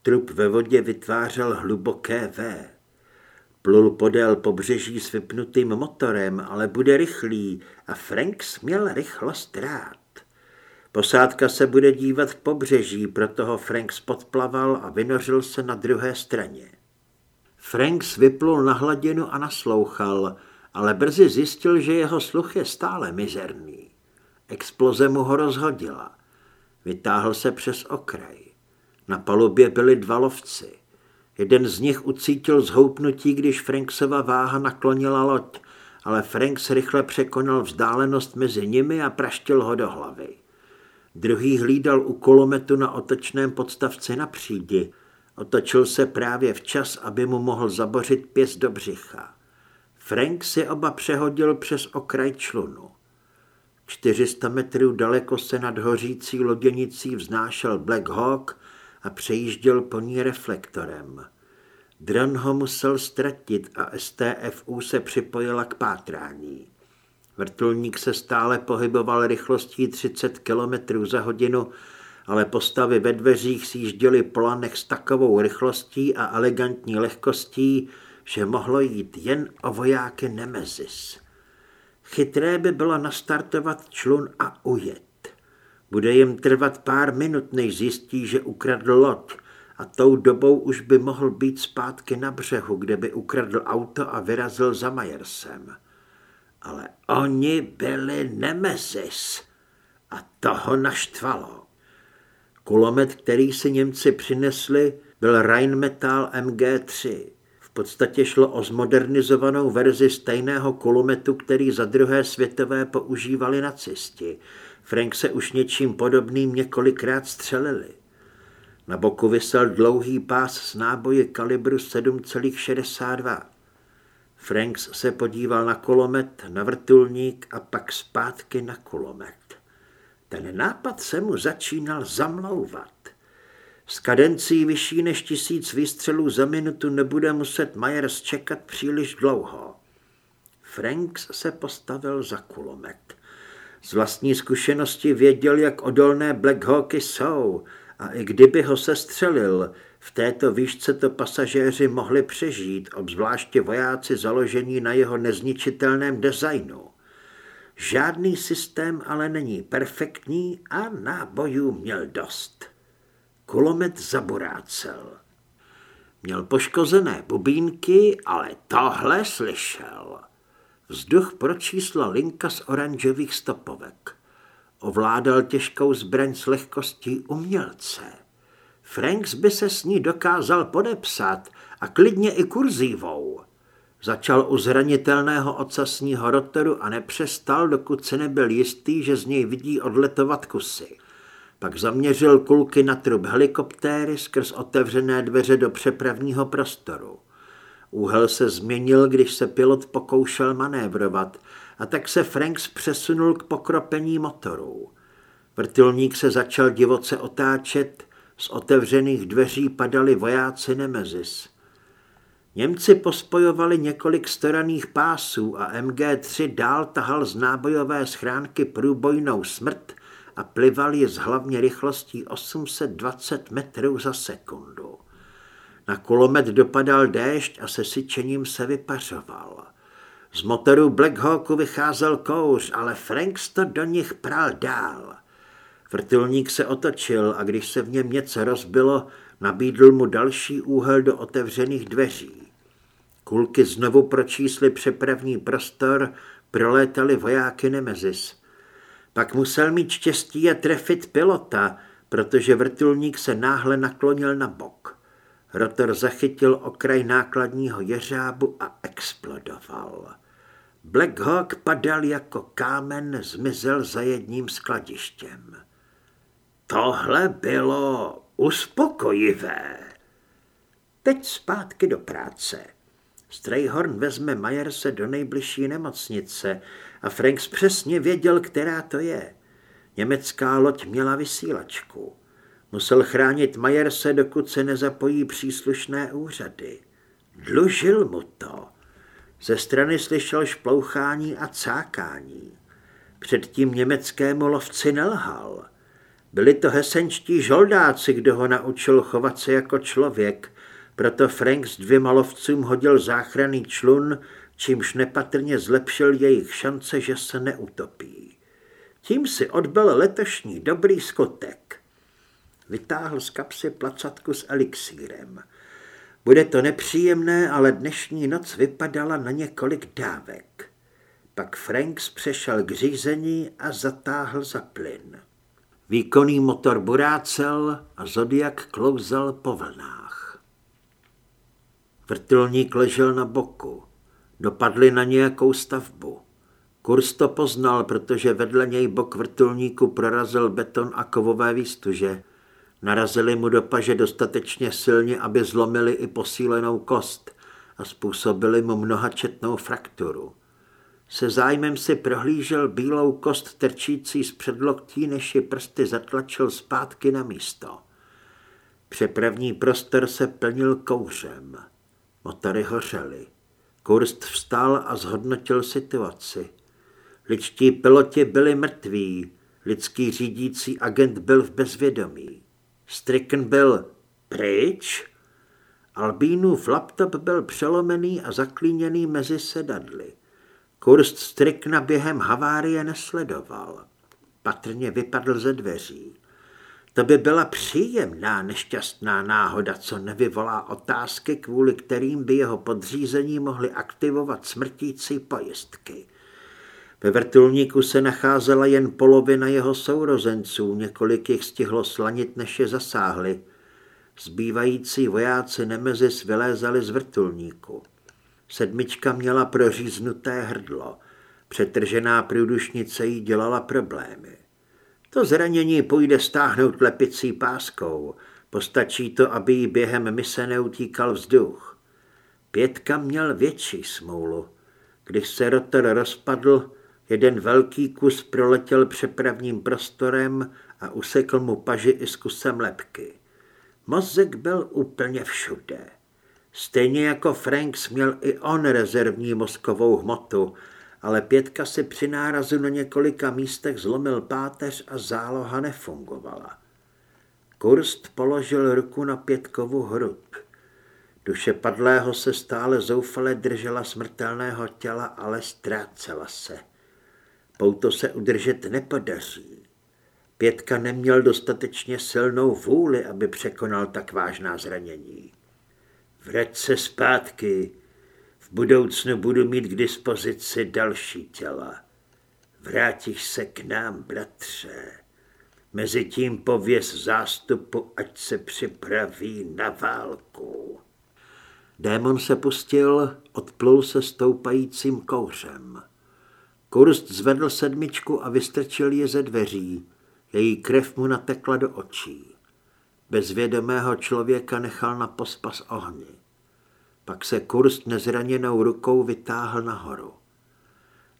Trup ve vodě vytvářel hluboké V. Plul podél pobřeží s vypnutým motorem, ale bude rychlý a Franks měl rychlost rád. Posádka se bude dívat k pobřeží, proto ho Franks podplaval a vynořil se na druhé straně. Franks vyplul na hladinu a naslouchal, ale brzy zjistil, že jeho sluch je stále mizerný. Exploze mu ho rozhodila. Vytáhl se přes okraj. Na palubě byli dva lovci. Jeden z nich ucítil zhoupnutí, když Franksova váha naklonila loď, ale Franks rychle překonal vzdálenost mezi nimi a praštil ho do hlavy. Druhý hlídal u kolometu na otočném podstavci na přídi. Otočil se právě včas, aby mu mohl zabořit pěst do břicha. Frank si oba přehodil přes okraj člunu. 400 metrů daleko se nad hořící loděnicí vznášel Black Hawk a přejížděl po ní reflektorem. Dron ho musel ztratit a STFU se připojila k pátrání. Vrtulník se stále pohyboval rychlostí 30 km za hodinu, ale postavy ve dveřích sjížděly po s takovou rychlostí a elegantní lehkostí, že mohlo jít jen o vojáky Nemezis. Chytré by bylo nastartovat člun a ujet. Bude jim trvat pár minut, než zjistí, že ukradl loď a tou dobou už by mohl být zpátky na břehu, kde by ukradl auto a vyrazil za Majersem. Ale oni byli Nemesis a toho naštvalo. Kulomet, který si Němci přinesli, byl Rheinmetall MG3. V podstatě šlo o zmodernizovanou verzi stejného kulometu, který za druhé světové používali nacisti. Frank se už něčím podobným několikrát střelili. Na boku vysel dlouhý pás s náboji kalibru 7,62. Franks se podíval na kulomet, na vrtulník a pak zpátky na kulomet. Ten nápad se mu začínal zamlouvat. S kadencí vyšší než tisíc výstřelů za minutu nebude muset Myers čekat příliš dlouho. Franks se postavil za kulomet. Z vlastní zkušenosti věděl, jak odolné Black Hawky jsou a i kdyby ho sestřelil, v této výšce to pasažéři mohli přežít, obzvláště vojáci založení na jeho nezničitelném designu. Žádný systém ale není perfektní a nábojů měl dost. Kulomet zaborácel. Měl poškozené bubínky, ale tohle slyšel. Vzduch pročísla linka z oranžových stopovek. Ovládal těžkou zbraň s lehkostí umělce. Franks by se s ní dokázal podepsat a klidně i kurzívou. Začal u zranitelného ocasního rotoru a nepřestal, dokud se nebyl jistý, že z něj vidí odletovat kusy. Pak zaměřil kulky na trup helikoptéry skrz otevřené dveře do přepravního prostoru. Úhel se změnil, když se pilot pokoušel manévrovat a tak se Franks přesunul k pokropení motorů. Vrtulník se začal divoce otáčet, z otevřených dveří padali vojáci Nemezis. Němci pospojovali několik storaných pásů a MG-3 dál tahal z nábojové schránky průbojnou smrt a plival ji s hlavně rychlostí 820 metrů za sekundu. Na kulomet dopadal déšť a se syčením se vypařoval. Z motoru Black Hawku vycházel kouř, ale Franks to do nich pral dál. Vrtulník se otočil a když se v něm něco rozbilo, nabídl mu další úhel do otevřených dveří. Kulky znovu pročísly přepravní prostor, prolétali vojáky Nemezis. Pak musel mít štěstí a trefit pilota, protože vrtulník se náhle naklonil na bok. Rotor zachytil okraj nákladního jeřábu a explodoval. Black Hawk padal jako kámen, zmizel za jedním skladištěm. Tohle bylo uspokojivé. Teď zpátky do práce. Strayhorn vezme Majerse do nejbližší nemocnice a Franks přesně věděl, která to je. Německá loď měla vysílačku. Musel chránit Majerse, dokud se nezapojí příslušné úřady. Dlužil mu to. Ze strany slyšel šplouchání a cákání. Předtím německému lovci nelhal. Byli to hesenčtí žoldáci, kdo ho naučil chovat se jako člověk, proto Frank s dvěma lovcům hodil záchranný člun, čímž nepatrně zlepšil jejich šance, že se neutopí. Tím si odbil letošní dobrý skotek. Vytáhl z kapsy placatku s elixírem. Bude to nepříjemné, ale dnešní noc vypadala na několik dávek. Pak Franks přešel k řízení a zatáhl za plyn. Výkonný motor burácel a Zodiak klouzal po vlnách. Vrtulník ležel na boku. Dopadli na nějakou stavbu. Kurs to poznal, protože vedle něj bok vrtulníku prorazil beton a kovové výstuže. Narazili mu do paže dostatečně silně, aby zlomili i posílenou kost a způsobili mu mnohačetnou frakturu. Se zájmem si prohlížel bílou kost trčící z předloktí, než ji prsty zatlačil zpátky na místo. Přepravní prostor se plnil kouřem. Motory hořely. Kurst vstal a zhodnotil situaci. Ličtí piloti byli mrtví, lidský řídící agent byl v bezvědomí. Stricken byl pryč? Albínův laptop byl přelomený a zaklíněný mezi sedadly. Kurst Strickna během havárie nesledoval. Patrně vypadl ze dveří. To by byla příjemná nešťastná náhoda, co nevyvolá otázky, kvůli kterým by jeho podřízení mohli aktivovat smrtící pojistky. Ve vrtulníku se nacházela jen polovina jeho sourozenců, několik jich stihlo slanit, než je zasáhli. Zbývající vojáci Nemezis vylézali z vrtulníku. Sedmička měla proříznuté hrdlo. Přetržená průdušnice jí dělala problémy. To zranění půjde stáhnout lepicí páskou. Postačí to, aby jí během mise neutíkal vzduch. Pětka měl větší smůlu. Když se rotor rozpadl, jeden velký kus proletěl přepravním prostorem a usekl mu paži i s kusem lepky. Mozek byl úplně všude. Stejně jako Franks měl i on rezervní mozkovou hmotu, ale pětka si při nárazu na několika místech zlomil páteř a záloha nefungovala. Kurst položil ruku na pětkovu hrud. Duše padlého se stále zoufale držela smrtelného těla, ale ztrácela se. Pouto se udržet nepodaří. Pětka neměl dostatečně silnou vůli, aby překonal tak vážná zranění. Vrať se zpátky, v budoucnu budu mít k dispozici další těla. Vrátíš se k nám, bratře. Mezitím pověz zástupu, ať se připraví na válku. Démon se pustil, odplul se stoupajícím kouřem. Kurst zvedl sedmičku a vystrčil je ze dveří. Její krev mu natekla do očí. Bezvědomého člověka nechal na pospas ohni. Pak se Kurst nezraněnou rukou vytáhl nahoru.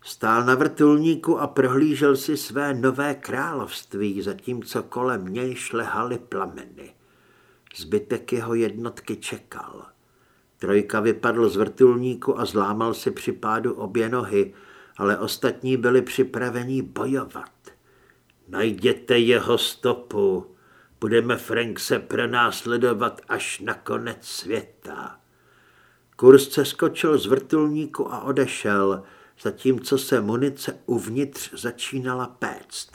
Stál na vrtulníku a prohlížel si své nové království, zatímco kolem něj šlehaly plameny. Zbytek jeho jednotky čekal. Trojka vypadl z vrtulníku a zlámal si při pádu obě nohy, ale ostatní byli připraveni bojovat. Najděte jeho stopu, budeme Frankse pronásledovat až na konec světa. Kurz se skočil z vrtulníku a odešel, zatímco se munice uvnitř začínala péct.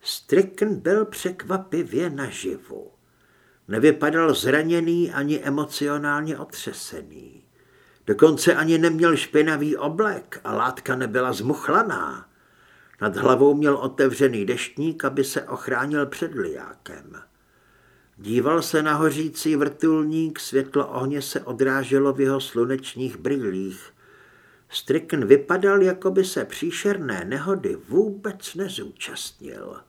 Stricken byl překvapivě naživu. Nevypadal zraněný ani emocionálně otřesený. Dokonce ani neměl špinavý oblek a látka nebyla zmuchlaná. Nad hlavou měl otevřený deštník, aby se ochránil před liákem. Díval se na hořící vrtulník, světlo ohně se odráželo v jeho slunečních brýlích. Stricken vypadal, jako by se příšerné nehody vůbec nezúčastnil.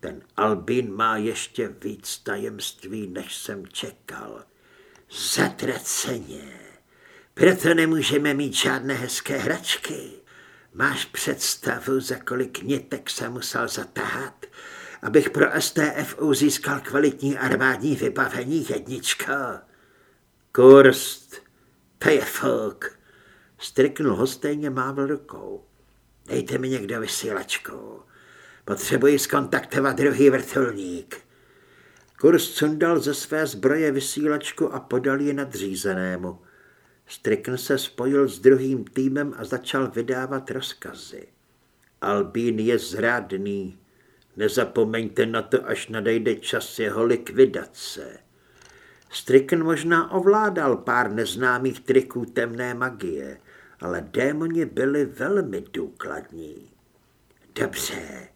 Ten Albín má ještě víc tajemství, než jsem čekal. Zatraceně. Proto nemůžeme mít žádné hezké hračky. Máš představu, za kolik nitek se musel zatáhat, abych pro STFU získal kvalitní armádní vybavení jednička? Kurst, to je fuk. Striknul ho stejně mávl rukou. Dejte mi někdo vysílačku. Potřebuji skontaktovat druhý vrtulník. Kurz sundal ze své zbroje vysílačku a podal ji nadřízenému. Strickn se spojil s druhým týmem a začal vydávat rozkazy. Albín je zrádný. Nezapomeňte na to, až nadejde čas jeho likvidace. Stricken možná ovládal pár neznámých triků temné magie, ale démoni byli velmi důkladní. Dobře,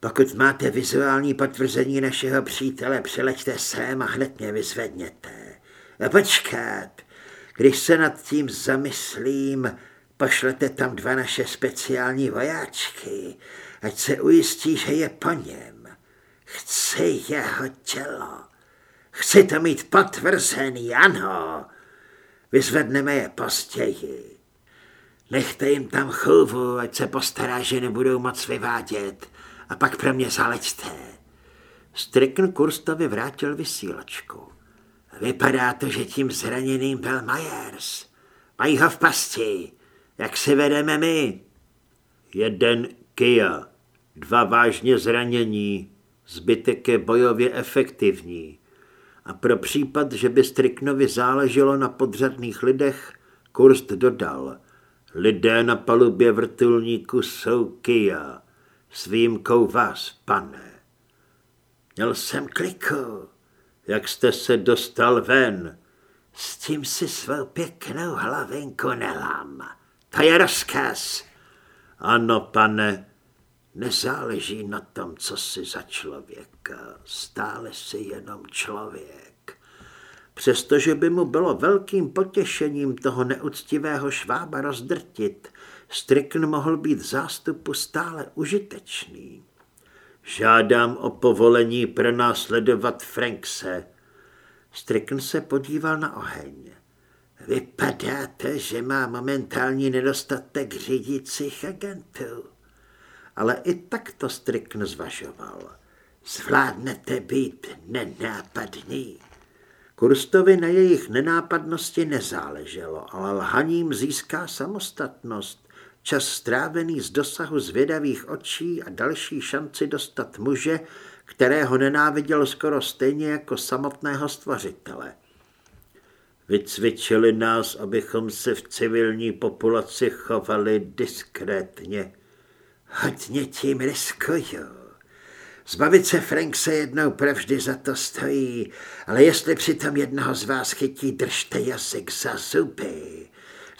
pokud máte vizuální potvrzení našeho přítele, přileďte sem a hned mě vyzvedněte. Počkat, když se nad tím zamyslím, pošlete tam dva naše speciální vojáčky, ať se ujistí, že je po něm. Chci jeho tělo. Chci to mít potvrzený, ano. Vyzvedneme je později. Nechte jim tam chůvu, ať se postará, že nebudou moc vyvádět. A pak pro mě zaleďte. Strickn Kurstovi vrátil vysílačku. Vypadá to, že tím zraněným byl Myers. Mají ho v pasti. Jak si vedeme my? Jeden Kia, dva vážně zranění, zbytek je bojově efektivní. A pro případ, že by Striknovi záleželo na podřadných lidech, Kurst dodal. Lidé na palubě vrtulníku jsou Kia, s výjimkou vás, pane. Měl jsem kliku. Jak jste se dostal ven? S tím si svou pěknou hlavinku nelám. To je rozkaz. Ano, pane. Nezáleží na tom, co jsi za člověka. Stále jsi jenom člověk. Přestože by mu bylo velkým potěšením toho neúctivého švába rozdrtit, Strickn mohl být zástupu stále užitečný. Žádám o povolení pronásledovat Frankse. Strickn se podíval na oheň. Vypadáte, že má momentální nedostatek řídících agentů. Ale i tak to Strickn zvažoval. Zvládnete být nenápadný. Kurstovi na jejich nenápadnosti nezáleželo, ale lhaním získá samostatnost, čas strávený z dosahu zvědavých očí a další šanci dostat muže, kterého nenáviděl skoro stejně jako samotného stvořitele. Vycvičili nás, abychom se v civilní populaci chovali diskrétně. Hodně tím riskuju. Zbavit se Frank se jednou provždy za to stojí, ale jestli přitom jednoho z vás chytí, držte jazyk za zuby.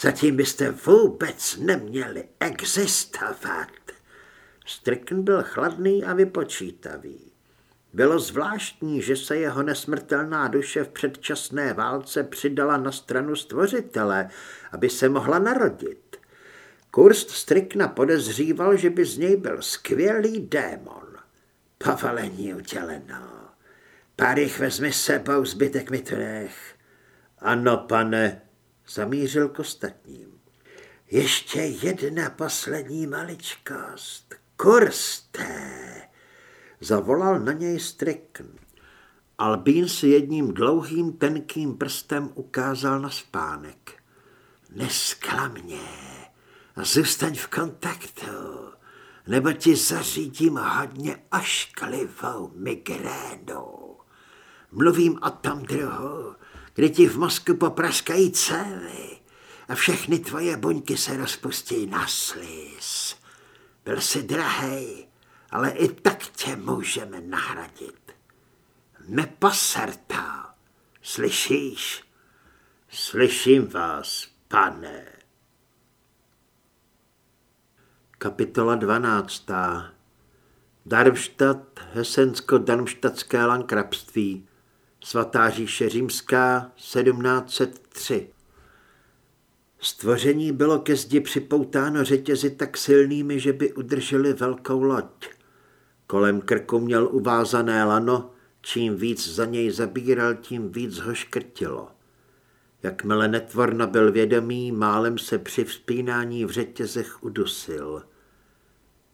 Zatím byste vůbec neměli existovat. Strickn byl chladný a vypočítavý. Bylo zvláštní, že se jeho nesmrtelná duše v předčasné válce přidala na stranu stvořitele, aby se mohla narodit. Kurst Strikna podezříval, že by z něj byl skvělý démon. Povolení uděleno. Pár jich vezmi sebou, zbytek mi to nech. Ano, pane, zamířil k ostatním. Ještě jedna poslední maličkost. Kurste! Zavolal na něj Strickn. Albín si jedním dlouhým tenkým prstem ukázal na spánek. Nesklamně a zůstaň v kontaktu, nebo ti zařídím hodně ošklivou migrénu. Mluvím o tom druhu, kdy ti v mozku popraskají cévy a všechny tvoje buňky se rozpustí na slis. Byl jsi drahej, ale i tak tě můžeme nahradit. Neposer to, slyšíš? Slyším vás, pane. Kapitola 12. Darmstadt, Hesensko-Darmstadtské lankrabství, svatá říše římská, 1703. Stvoření bylo ke zdi připoutáno řetězy tak silnými, že by udrželi velkou loď. Kolem krku měl uvázané lano, čím víc za něj zabíral, tím víc ho škrtilo. Jakmile netvor nabyl vědomí, málem se při vzpínání v řetězech udusil.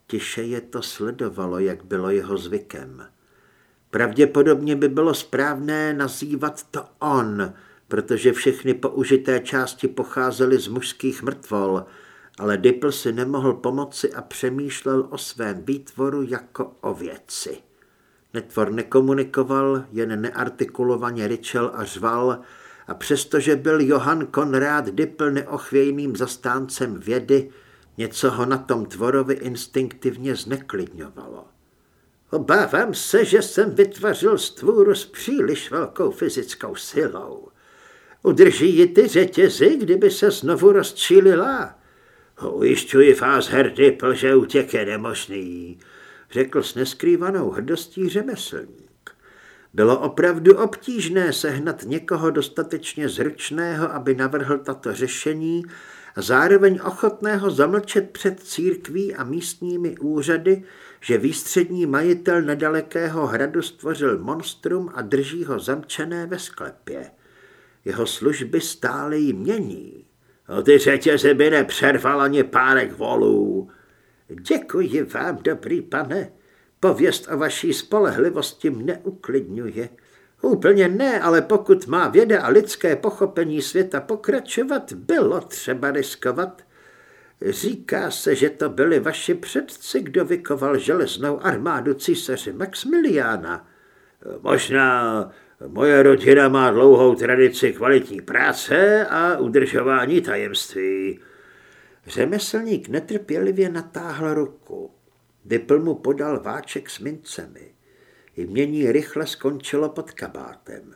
Tiše je to sledovalo, jak bylo jeho zvykem. Pravděpodobně by bylo správné nazývat to on, protože všechny použité části pocházely z mužských mrtvol, ale Dipl si nemohl pomoci a přemýšlel o svém výtvoru jako o věci. Netvor nekomunikoval, jen neartikulovaně ryčel a řval, a přestože byl Johann Konrád Dipl neochvějným zastáncem vědy, něco ho na tom tvorovi instinktivně zneklidňovalo. Obávám se, že jsem vytvořil stvůru s příliš velkou fyzickou silou. Udrží ji ty řetězy, kdyby se znovu rozčílila? Ujišťuji vás, Herdipl, že útěk je nemožný, řekl s neskrývanou hrdostí řemeslník. Bylo opravdu obtížné sehnat někoho dostatečně zručného, aby navrhl tato řešení a zároveň ochotného zamlčet před církví a místními úřady, že výstřední majitel nedalekého hradu stvořil monstrum a drží ho zamčené ve sklepě. Jeho služby stále jí mění. O ty řetězy by nepřerval ani párek volů. Děkuji vám, dobrý pane. Pověst o vaší spolehlivosti mne uklidňuje. Úplně ne, ale pokud má věda a lidské pochopení světa pokračovat, bylo třeba riskovat. Říká se, že to byli vaši předci, kdo vykoval železnou armádu císaře Maximiliána. Možná moje rodina má dlouhou tradici kvalitní práce a udržování tajemství. Řemeslník netrpělivě natáhl ruku. Dipl mu podal váček s mincemi. Jmění rychle skončilo pod kabátem.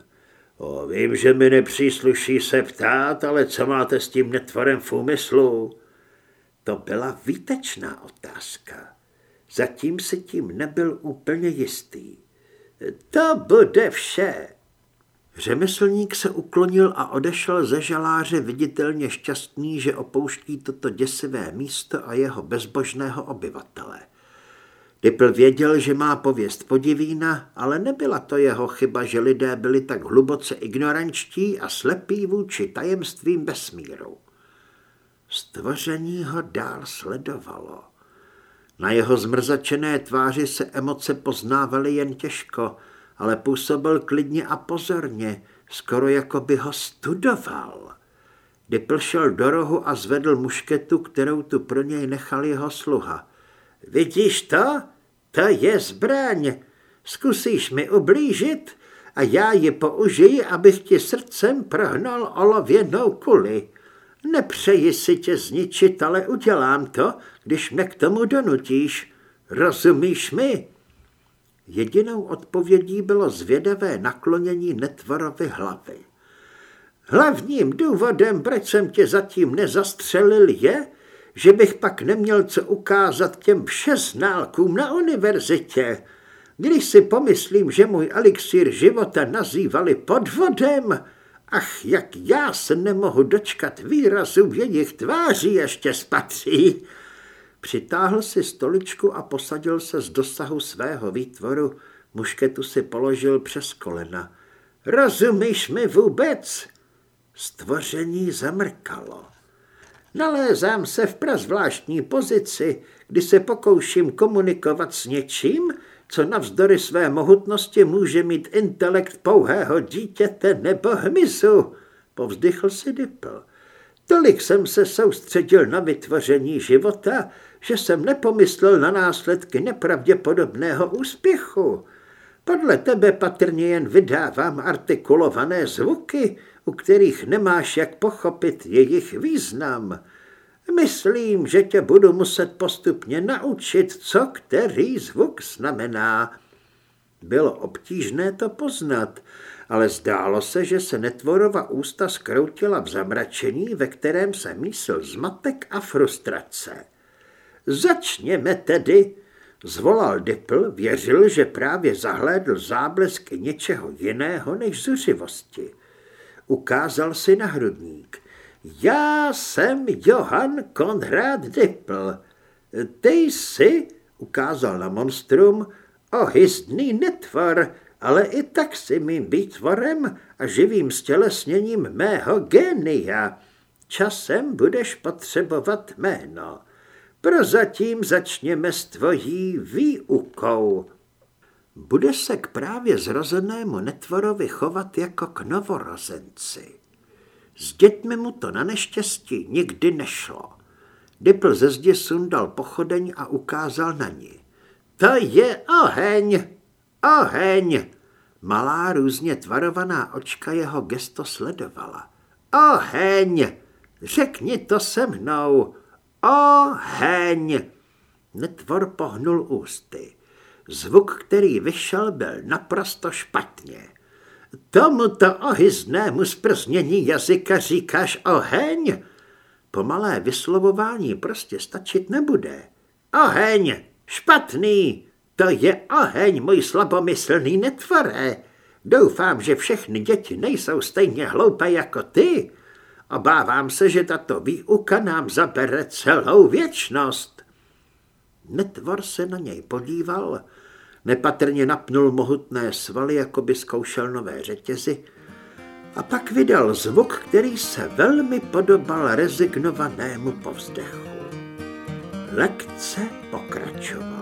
O, vím, že mi nepřísluší se ptát, ale co máte s tím netvorem v úmyslu? To byla výtečná otázka. Zatím se tím nebyl úplně jistý. To bude vše. Řemeslník se uklonil a odešel ze žaláře viditelně šťastný, že opouští toto děsivé místo a jeho bezbožného obyvatele. Dipl věděl, že má pověst podivína, ale nebyla to jeho chyba, že lidé byli tak hluboce ignorančtí a slepí vůči tajemstvím vesmíru. Stvoření ho dál sledovalo. Na jeho zmrzačené tváři se emoce poznávaly jen těžko, ale působil klidně a pozorně, skoro jako by ho studoval. Dipl šel do rohu a zvedl mušketu, kterou tu pro něj nechal jeho sluha. Vidíš to? To je zbraň. Zkusíš mi ublížit a já ji použiji, abych ti srdcem prohnal olověnou kuli. Nepřeji si tě zničit, ale udělám to, když mě k tomu donutíš. Rozumíš mi? Jedinou odpovědí bylo zvědavé naklonění netvorovy hlavy. Hlavním důvodem, proč jsem tě zatím nezastřelil, je, že bych pak neměl co ukázat těm všeználkům na univerzitě. Když si pomyslím, že můj elixír života nazývali podvodem, ach, jak já se nemohu dočkat výrazu v jejich tváří ještě spatří. Přitáhl si stoličku a posadil se z dosahu svého výtvoru. Mušketu si položil přes kolena. Rozumíš mi vůbec? Stvoření zamrkalo. Nalézám se v prazvláštní pozici, kdy se pokouším komunikovat s něčím, co navzdory své mohutnosti může mít intelekt pouhého dítěte nebo hmyzu, povzdychl si Dipl. Tolik jsem se soustředil na vytvoření života, že jsem nepomyslel na následky nepravděpodobného úspěchu. Podle tebe patrně jen vydávám artikulované zvuky, u kterých nemáš jak pochopit jejich význam. Myslím, že tě budu muset postupně naučit, co který zvuk znamená. Bylo obtížné to poznat, ale zdálo se, že se netvorova ústa skroutila v zamračení, ve kterém se mísl zmatek a frustrace. Začněme tedy, zvolal Dipl, věřil, že právě zahlédl záblesk něčeho jiného než zuřivosti. Ukázal si na hrudník. Já jsem Johann Konrad Dipl. Ty jsi, ukázal na monstrum, ohyzdný netvor, ale i tak si mým výtvorem a živým stělesněním mého génia. Časem budeš potřebovat jméno. Prozatím začněme s tvojí výukou. Bude se k právě zrozenému netvorovi chovat jako k novorozenci. S dětmi mu to na neštěstí nikdy nešlo. Dipl ze zdi sundal pochodeň a ukázal na ní. To je oheň! Oheň! Malá různě tvarovaná očka jeho gesto sledovala. Oheň! Řekni to se mnou! Oheň! Netvor pohnul ústy. Zvuk, který vyšel, byl naprosto špatně. Tomuto ohyznému sprznění jazyka říkáš oheň? Pomalé vyslovování prostě stačit nebude. Oheň! Špatný! To je oheň, můj slabomyslný netvore. Doufám, že všechny děti nejsou stejně hloupé jako ty. Obávám se, že tato výuka nám zabere celou věčnost. Netvor se na něj podíval, nepatrně napnul mohutné svaly, jako by zkoušel nové řetězy, A pak vydal zvuk, který se velmi podobal rezignovanému povzdechu. Lekce pokračovala.